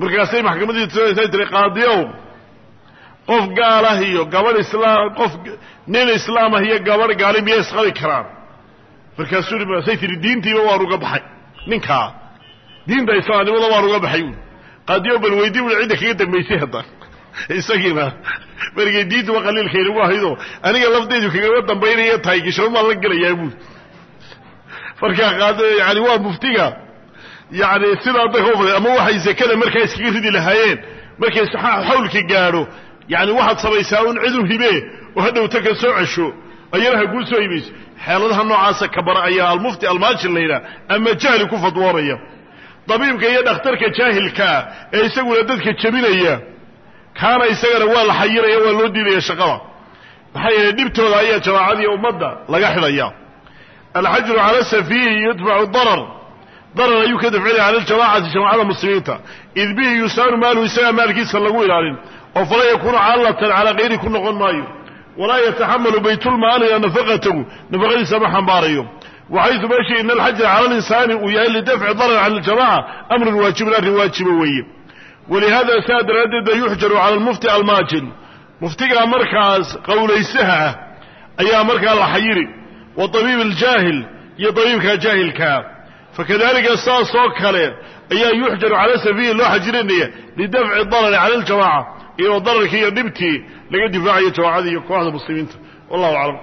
markaasay maxkamadii tiri qaadiyow qof gaalah iyo gabadh islaam qof nin islaam ah iyo gabadh gaali miyay isqabi karaan. Markaasuu say tihi diintiiba waan uga baxay ninkaa diinta islaamnimada waan uga baxay. U qaadiyo bal weydii ui cidda kaga dambaysay hadda. [laughs] Isagiina marigay diintuba qaliilkaynagu ahaydo aniga lafdeedu kagama dambaynaya tahay maan la gelayaa buud markaa yani waa muftiga. Yani sidaa dadka ama waxay sekada markaa iskaga ridi lahaayeen. Markay xawlka gaadho yani waxaad samaysaa un cid u hibee oo hadhowta ka soo cesho ayana ha kuu soo hibayso xeeladaha noocaasa kabara ayaa almufti almaajin la yidhaha ama jahli ku fadwoonaya dabiibka iyo dhakhtarka jaahilkaa ee isaguna dadka jebinaya kaana isagana waa la xayiraya waa loo diidaya shaqada. Maxaa yeelay dhibtooda ayaa jamaacadiiyo ummadda laga xidhaya. Alxajru cala safiihi yudfacu darar. Darar ayuu ka dafcinaya cala aljamacati jamacada muslimiinta. Id bihi yusaanu maaluhu isagaa maalkiisa lagu ilaalin. Oo fala yakuunu caalatan calaa kayri ku noqon maayo walaa yataxamalu baytulmaalina nafaqatahu nafaqadiisa ma xambaarayo. Waxaysu meesha ina alxajra cala alinsaani uu yahay lidafci darar cala aljamaca amrun waajibun arrin waajiba weeye. Walihada saa daraaddeed ba yuxjaru cala almufti almaajin muftigaa markaas qowlaysaha ah ayaa markaa la xayiri wa tabiib aljaahil iyo tabiibka jaahilkaa fakadalika saas oo kale ayaa yuxjaru cala safiihi loo xajirinaya lidafci darari cala aljamaca iyadoo dararkii iyo dhibtii laga difaacayo jamacadii iyo kooxda muslimiinta. Wallahu aclam